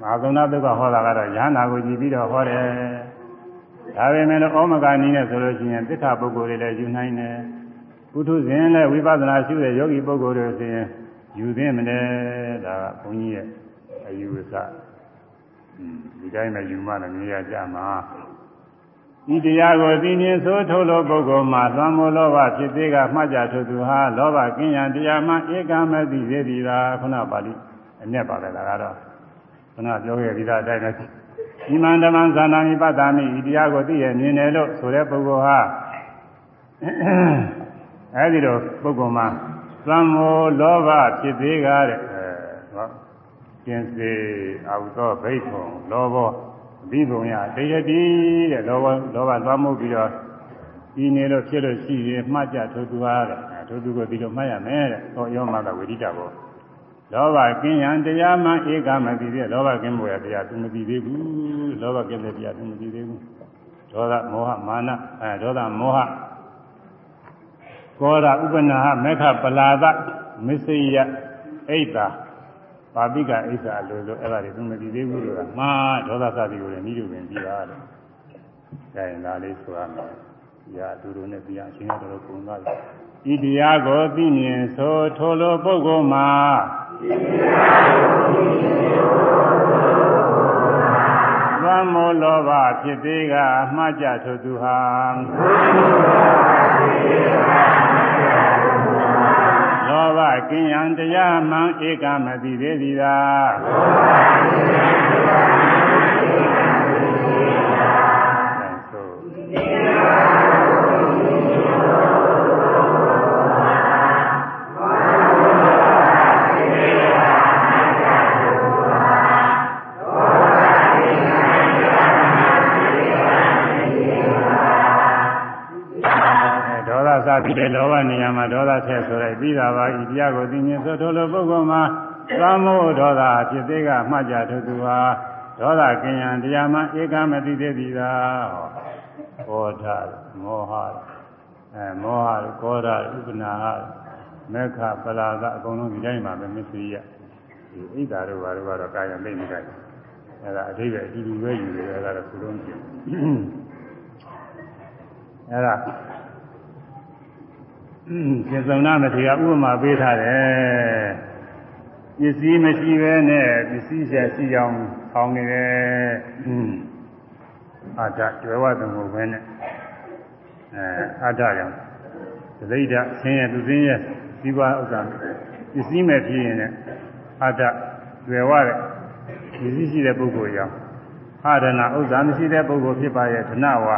မဟာသုဏသုကဟောတာကတော့ယန္နာကိုကြည်ပြီးတော့ဟောတယ်ဒါပေမဲ့လို့ဩမကနီးနဲ့ဆိုလို့ရှိရင်သစ္စာပုဂ္ဂိုလ်တွေလည်းယူနိုင်တယ်ပုထုဇဉ်နဲ့ဝိပဿနာရှုတဲ့ယောဂီပုဂ္ဂိုလ်တွေဆိုရင်ယူသိမလဲဒါကဘုန်းကြီးရဲ့အယူအဆဒီတိုင်းပဲယူမှလည်းမြင်ရကြမှာဤတရားကိုသိမြင်ဆိုထုတ်လို့ပုဂ္ဂိုလ်မှာသံမောလောဘဖြစ်သေးကမှတ်ကြထုတ်သူဟာလောဘကင်းရန်တရားမှဧကမသိသေးသည်လားခုနပါဠိအမျက်ပါပဲဒါကတော့ ခုနပြောခဲ့ပြီးသားအတိုင်းပဲဒီမန္တမံဇာနာမိပတ္တာမိဤတရားကိုသိရမြင်တယ်လို့ဆိုတဲ့ပုဂ္ဂိုလ်ဟာအဲဒီလိုပုဂ္ဂိုလ်မှာသံမောလောဘဖြစ်သေးကတဲ့အဲဟောကျင်စေအာဟုသောဘိက္ခုလောဘောပြီးပုံရတရတိတဲ့လောဘလောဘသွားမှုပြီးတော့ဒီနေလို့ဖြစ်လို့ရှိရင်မှတ်ကြထိုသူဟာတဲ့ထိုသူကိုဒီလိုမှတ်ရမယ်တဲ့ဟောယောမကဝိရိတဘော လောဘကင်းရန်တရားမှဧကမသိသေးလောဘကင်းမှုရတရားသူမသိသေးဘူးလောဘကင်းတဲ့တရားသူမသိသေးဘူးဒေါသမောဟမာနအဲဒေါသမောဟကောရဥပနာဟမေခပလာဒမစ္စရိယအိတ်တာပါပိကအိစ္ဆာလို့လို့အဲ့ဒါတွေသူမကြည့်သေးဘူးလို့ကမှားဒေါသစသည်ကိုလည်းမိတို့ပင်ပြီးတာလို့ဒါရင်ဒါလေးဆိုရမယ်။ညာသူတို့နဲ့တရားအချင်းတော်တော်ကုန်သွားပြီ။ ဤတရားကိုသိမြင်ဆိုထိုလိုပုဂ္ဂိုလ်မှာသမောလောဘဖြစ်သေးကအမှားကြထိုသူဟာလောဘကင်းရန်တရားမှန်ဧကမသိသေးသည်သာလောဘကင်းရန်တရား ဖြစ်တဲ့လောဘနေရာမှာဒေါသထည့်ဆိုလိုက်ပြီးတာပါဤတရားကိုသိမြင်ဆိုထိုလိုပုဂ္ဂိုလ်မှာသမောဒေါသဖြစ်သေးကမှတ်ကြထိုသူဟာဒေါသကင်ယံတရားမှဧကမတိသေးသည်သာဟောထမောဟအဲမောဟကောဓဥပနာဟမေခပလာဒအကုန်လုံးဒီတိုင်းမှာပဲမသိရဒီဣဒ္ဓါတို့ဘာတို့ကတော့ကာယမိတ်မိတ်အဲဒါအဓိပ္ပာယ်အတူတူပဲယူတယ်အဲဒါတော့ဘုလုံးကျင်အဲဒါ ပြင်စုံနာမထေရဥပမာပေးထားတယ်ပစ္စည်းမရှိဘဲနဲ့ပစ္စည်းဆက်ရှိအောင်ဆောင်းနေတယ်အာဒကျွဲဝသမုတ်ပဲနဲ့အဲအာဒရောင်သတိဓာဆင်းရဲသူဆင်းရဲဒီပါဥစ္စာပစ္စည်းမဲ့ဖြစ်ရင်လည်းအာဒကျွဲဝတဲ့ပစ္စည်းရှိတဲ့ပုဂ္ဂိုလ်ရောင်အာဒနာဥစ္စာမရှိတဲ့ပုဂ္ဂိုလ်ဖြစ်ပါရဲ့ဓနဝါ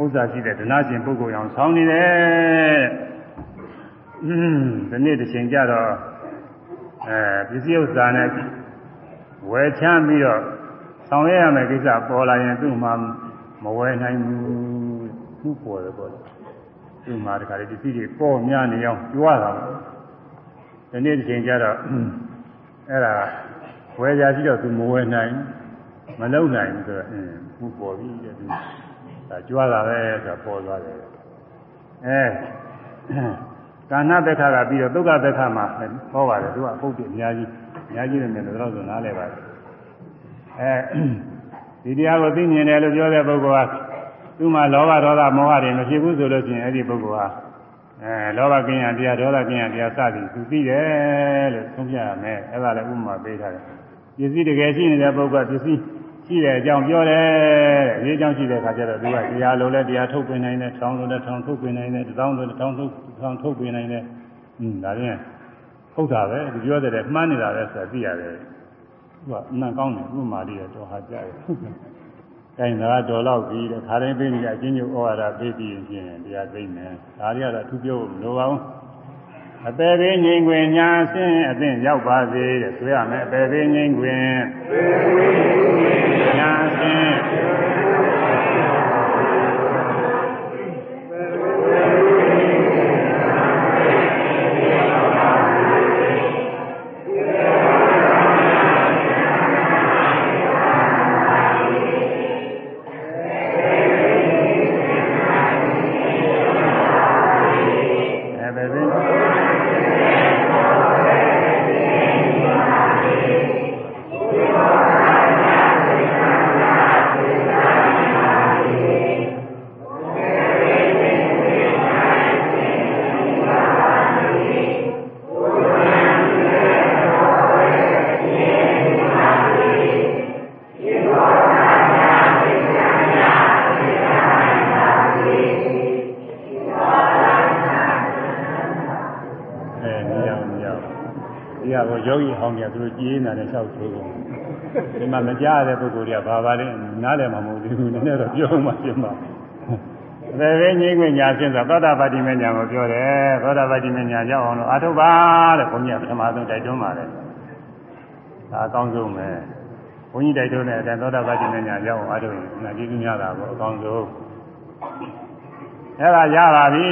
ဥစ္စာရှိတဲ့ဓနရှင်ပုဂ္ဂိုလ်ရောင်ဆောင်းနေတယ် อืมဒီနေ့တစ်ချိန်ကြတော့အဲပစ္စည်းဥစ္စာနဲ့ဝယ်ချမ်းပြီးတော့ဆောင်ရရမယ်ကိစ္စပေါ်လာရင်သူ့မှာမဝယ်နိုင်ဘူးသူ့ပေါ်တယ်ပေါ့သူ့မှာတခါလေပစ္စည်းတွေပေါ်များနေအောင်ကြွားတာပေါ့ဒီနေ့တစ်ချိန်ကြတော့အဲ့ဒါဝယ်ကြရှိတော့သူမဝယ်နိုင်မလုံနိုင်ဘူးဆိုတော့အင်းသူ့ပေါ်ပြီးတဲ့သူဒါကြွားတာပဲဆိုတော့ပေါ်သွားတယ်အဲ ကာဏဘက်ကကပြီးတော့ဒုက္ခဘက်ကမှာဟောပါတယ်သူကပုတ်တယ်အများကြီးအများကြီးနေတယ်တော့ဆိုနားလဲပါတယ်အဲဒီတရားကိုသိမြင်တယ်လို့ပြောတဲ့ပုဂ္ဂိုလ်ကသူ့မှာလောဘဒေါသမောဟတွေမဖြစ်ဘူးဆိုလို့ရှိရင်အဲ့ဒီပုဂ္ဂိုလ်ဟာအဲလောဘကင်းရတရားဒေါသကင်းရတရားစသည်သူသိတယ်လို့သုံးပြရမယ်အဲ့ဒါလည်းဥပမာပေးထားတယ်ပစ္စည်းတကယ်ရှိနေတဲ့ပုဂ္ဂိုလ်ကပစ္စည်း ရှိတဲ့အကြောင်းပြောတယ်အရေးအကြောင်းရှိတဲ့အခါကျတော့သူကတရားလုံးလဲတရားထုတ်ပင်နိုင်တယ်ထောင်လုံးလဲထောင်ထုတ်ပင်နိုင်တယ်တောင်းလုံးတောင်းထုတ်ထောင်ထုတ်ပင်နိုင်တယ်อืมဒါရင်ဟုတ်တာပဲသူပြောတဲ့မှန်းနေတာပဲဆိုတာသိရတယ်သူကအမှန်ကောင်းတယ်ဥပမာလေးတော့ဟာကြရတယ်ကိုင်သာတော်တော့ပြီးတဲ့ခါတိုင်းပေးနေတဲ့အချင်းချင်းဩဝါဒပေးပြီးရင်တရားသိမယ်ဒါတွေကတော့သူပြောလို့မလိုပါဘူး အပေပင်ငိမ့်ခွင်ညာဆင်းအသင့်ရောက်ပါစေတဲ့ဆိုရမယ်အပေပင်ငိမ့်ခွင်ညာဆင်း ယောဂီဟောင်းတွေကသူတို့ကြည်နေတာနဲ့လျှောက်ဆိုးကုန်ဒီမှာမကြားတဲ့ပုဂ္ဂိုလ်တွေကဘာပါလဲနားလည်မှာမဟုတ်ဘူးနည်းနည်းတော့ပြောမှပြမှာသေဝိငိမ့်ခွင့်ညာဖြင့်ဆိုသောတာပတိမေညာကိုပြောတယ်သောတာပတိမေညာရောက်အောင်လို့အာထုပ်ပါတဲ့ဘုန်းကြီးကပထမဆုံးတိုက်တွန်းပါတယ်ဒါအကောင်းဆုံးပဲဘုန်းကြီးတိုက်တွန်းတဲ့အတိုင်းသောတာပတိမေညာရောက်အောင်အာထုပ်ရင်နာကြည့်ကြရတာပေါ့အကောင်းဆုံး အဲ့ဒါရပါပြီ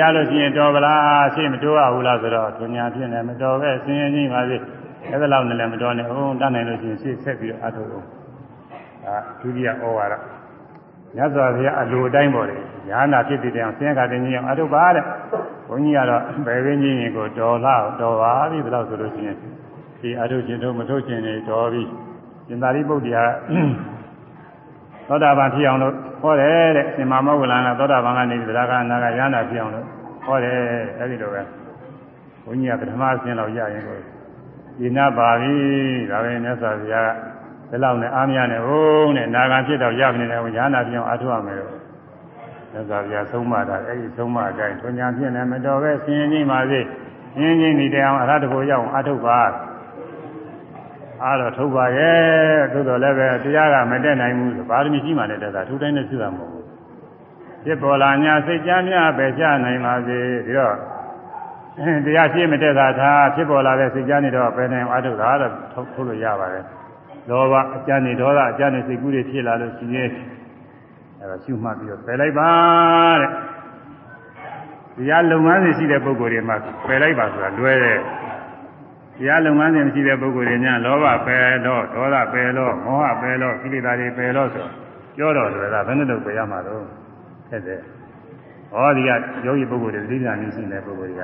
ရလို့ရှိရင်တော်ဗလားရှေ့မတိုးရဘူးလားဆိုတော့သူညာဖြစ်နေမတော်ပဲဆင်းရဲကြီးပါစေအဲ့ဒါလောက်နဲ့လည်းမတော်နဲ့ဟုတ်တတ်နိုင်လို့ရှိရင်ရှေ့ဆက်ပြီးတော့အာထုပ်အောင်ဒါဒုတိယဩဝါဒမြတ်စွာဘုရားအလိုအတိုင်းပေါ်တယ်ညာနာဖြစ်တဲ့အောင်ဆင်းရဲကတဲ့ကြီးအောင်အာထုပ်ပါတဲ့ဘုန်းကြီးကတော့ဘယ်ရင်းကြီးရင်ကိုတော်လားတော်ပါပြီဒါလို့ဆိုလို့ရှိရင်ဒီအာထုပ်ခြင်းတို့မထုတ်ခြင်းတွေတော်ပြီရှင်သာရိပုတ္တရာ သောတာပန်ဖြစ်အောင်လို့ဟောတယ်တဲ့ရှင်မမောဂလန်ကသောတာပန်ကနေသရဂနာကရဟနာဖြစ်အောင်လို့ဟောတယ်အဲဒီလိုပဲဘုန်းကြီးကပထမဆင်းလောက်ရရင်ကိုဒီနာပါပြီဒါပဲမြတ်စွာဘုရားကဒီလောက်နဲ့အားမရနဲ့ဟုတ်နဲ့နာဂံဖြစ်တော့ရနေတယ်ရဟနာဖြစ်အောင်အားထုတ်ရမယ်လို့မြတ်စွာဘုရားဆုံးမတာအဲဒီဆုံးမအတိုင်းထွညာဖြစ်နေမတော်ပဲဆင်းရဲကြီးပါစေဆင်းရဲကြီးနေတဲ့အရဟတကိုရောက်အောင်အားထုတ်ပါ အားတော့ထုတ်ပါရဲ့သို့တော်လည်းပဲတရားကမတက်နိုင်ဘူးဆိုပါရမီရှိမှလည်းတက်တာထိုတိုင်းနဲ့ရှိတာမဟုတ်ဘူးဖြစ်ပေါ်လာညာစိတ်ကြမ်းများပဲချနိုင်ပါစေပြီးတော့တရားရှိမတက်တာသာဖြစ်ပေါ်လာတဲ့စိတ်ကြမ်းနေတော့ပဲနိုင်အားထုတ်တာတော့ထုတ်ထုတ်လို့ရပါတယ်လောဘအကြမ်းနေဒေါသအကြမ်းနေစိတ်ကူးတွေဖြစ်လာလို့ရှိရင်အဲဒါရှုမှတ်ပြီးတော့ပယ်လိုက်ပါတဲ့တရားလုပ်ငန်းတွေရှိတဲ့ပုဂ္ဂိုလ်တွေမှာပယ်လိုက်ပါဆိုတာလွဲတဲ့ တရားလုပ်ငန်းစဉ်မရှိတဲ့ပုဂ္ဂိုလ်တွေညာလောဘပယ်လို့ဒေါသပယ်လို့မောဟပယ်လို့ကိလေသာတွေပယ်လို့ဆိုပြောတော့တယ်ကဘယ်နဲ့တော့ပယ်ရမှာတော့ခက်တယ်။ဟောဒီကယောဂီပုဂ္ဂိုလ်တွေသတိဉာဏ်ကြီးရှိတဲ့ပုဂ္ဂိုလ်တွေက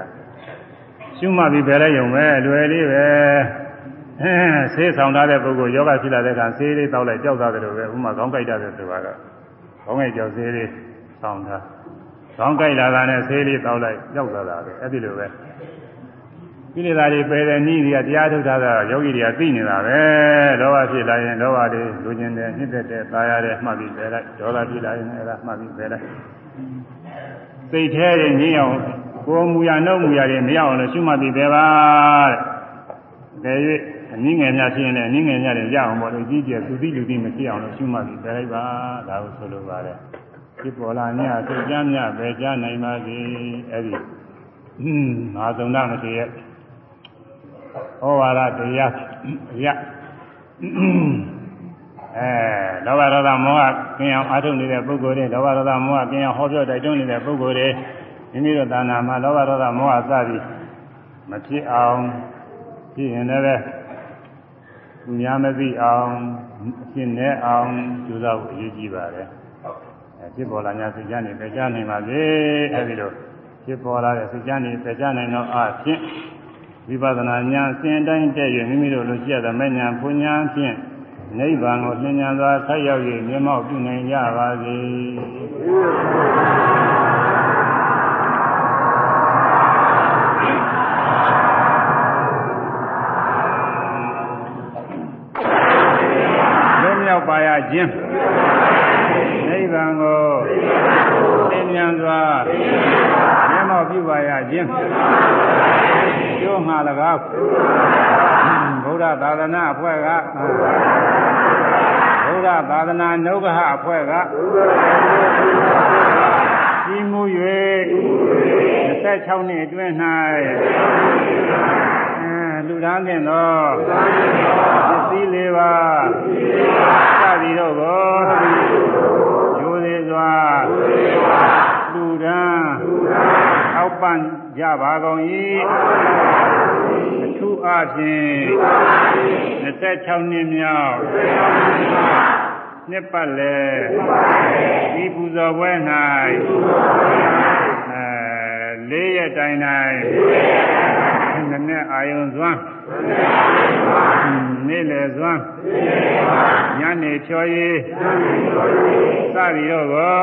ရှုမှတ်ပြီးပယ်လိုက်ရုံပဲလွယ်လေးပဲအဲဆေးဆောင်ထားတဲ့ပုဂ္ဂိုလ်ယောဂရှိလာတဲ့အခါဆေးလေးတောက်လိုက်ကြောက်သားတယ်လို့ပဲဥမာခေါင်းကိုက်တာတဲ့ဆိုတာကခေါင်းကိုက်ကြောက်ဆေးလေးဆောင်ထားခေါင်းကိုက်လာတာနဲ့ဆေးလေးတောက်လိုက်ကြောက်သားတာပဲအဲ့ဒီလိုပဲ ကိလေသာတွေပယ်တဲ့နည်းတွေကတရားထုတ်တာကယောဂီတွေကသိနေတာပဲလောဘဖြစ်လာရင်လောဘတွေလူကျင်တယ်နှစ်သက်တယ်သာယာတယ်မှတ်ပြီးပယ်လိုက်ဒေါသဖြစ်လာရင်အဲ့ဒါမှတ်ပြီးပယ်လိုက်စိတ်แท้တွေငြင်းအောင်ကိုယ်မူရနှုတ်မူရတွေမရအောင်လို့ရှုမှတ်ပြီးပယ်ပါတဲ့ဒါ၍အနည်းငယ်များဖြစ်ရင်လည်းအနည်းငယ်များတွေရအောင်ပေါ့လို့ကြီးကျယ်သူသိလူသိမဖြစ်အောင်လို့ရှုမှတ်ပြီးပယ်လိုက်ပါဒါကိုဆိုလိုပါတယ်ဖြစ်ပေါ်လာမြတ်စိတ်ကြမ်းမြတ်ပဲကြားနိုင်ပါစေအဲ့ဒီဟွန်းငါသုံးတာမရှိရဲ့ ဩဝါဒတရားရအဲလောဘဒေါသမောဟကင်းအောင်အားထုတ်နေတဲ့ပုဂ္ဂိုလ်တွေလောဘဒေါသမောဟကင်းအောင်ဟောပြောတိုက်တွန်းနေတဲ့ပုဂ္ဂိုလ်တွေမိမိတို့သာနာမှာလောဘဒေါသမောဟစသည်မဖြစ်အောင်ဖြစ်ရင်လည်းသူများမသိအောင်ဖြစ်နေအောင်ကြိုးစားဖို့အရေးကြီးပါတယ်အဲဖြစ်ပေါ်လာ냐စိတ်ကြနေပြကြနိုင်ပါစေအဲဒီလိုဖြစ်ပေါ်လာတဲ့စိတ်ကြနေပြကြနိုင်တော့အဖြစ် ဝိပဿနာဉာဏ်အစဉ်တိုင်းတည့်ရမိမိတို့လိုရှိရတဲ့မဉာဏ်ဘုံဉာဏ်ဖြင့်နိဗ္ဗာန်ကိုသင်ညာစွာဆက်ရောက်၍မျက်မှောက်ပြုနိုင်ကြပါစေလွတ်မြောက်ပါရခြင်းနိဗ္ဗာန်ကိုသင်ညာစွာမျက်မှောက်ပြုပါရခြင်း ကျိုးမှာ၎င်းဗုဒ္ဓသာသနာအဖွဲ့ကဗုဒ္ဓသာသနာနုဂဟအဖွဲ့ကကြီးမှု၍26နှစ်အတွင်း၌လူသားဖြင့်သောပစ္စည်းလေးပါးစသည်တို့ကိုယူသေးစွာလူသားအောက်ပန့် ကြပါကုန်၏အထူးအားဖြင့်26နှစ်မြောက်နှစ်ပတ်လဲဒီပူဇော်ပွဲ၌အဲလေးရက်တိုင်းတိုင်း နည်းနည်းအာယုံစွမ်းနေ့လေစွမ်းညနေချောရေးစသည်တို့ကို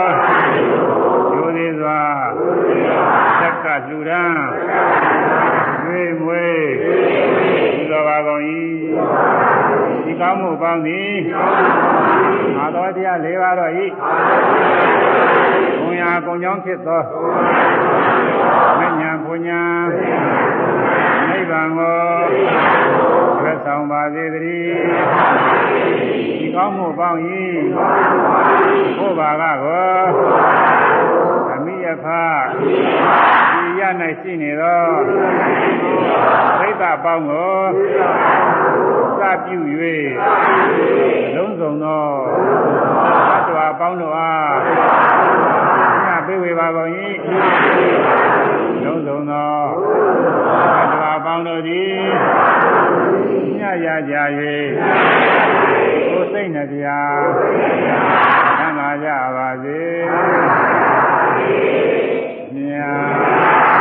ကျိုးသေးစွာသက်ကလှူဒန်းဝေမွေဒီတော်ပါကုန်၏ဒီကောင်းမှုပေါင်းသည်အာတော်တရား၄ပါးတော့၏ဘုံညာကုံကြောင်းဖြစ်သောမညာဘုံညာ နိဗ္ဗဗ္ဗံကိုသက်ဆောင်ပါစေတည်းဒီကောင်းမှုပေါင်း၏ဘုရားကကိုအမိယဖဒီရ၌ရှိနေသောသိတ္တပေါင်းကိုစပြု၍လုံးစုံသောသတ္တဝါပေါင်းတို့အားညပေးဝေပါကုန်၏ လုံးစုံသောသတ္တဝါပေါင်းတို့သည်ညရကြ၍ကိုယ်စိတ်နှပြသမ်းပါကြပါစေမြတ်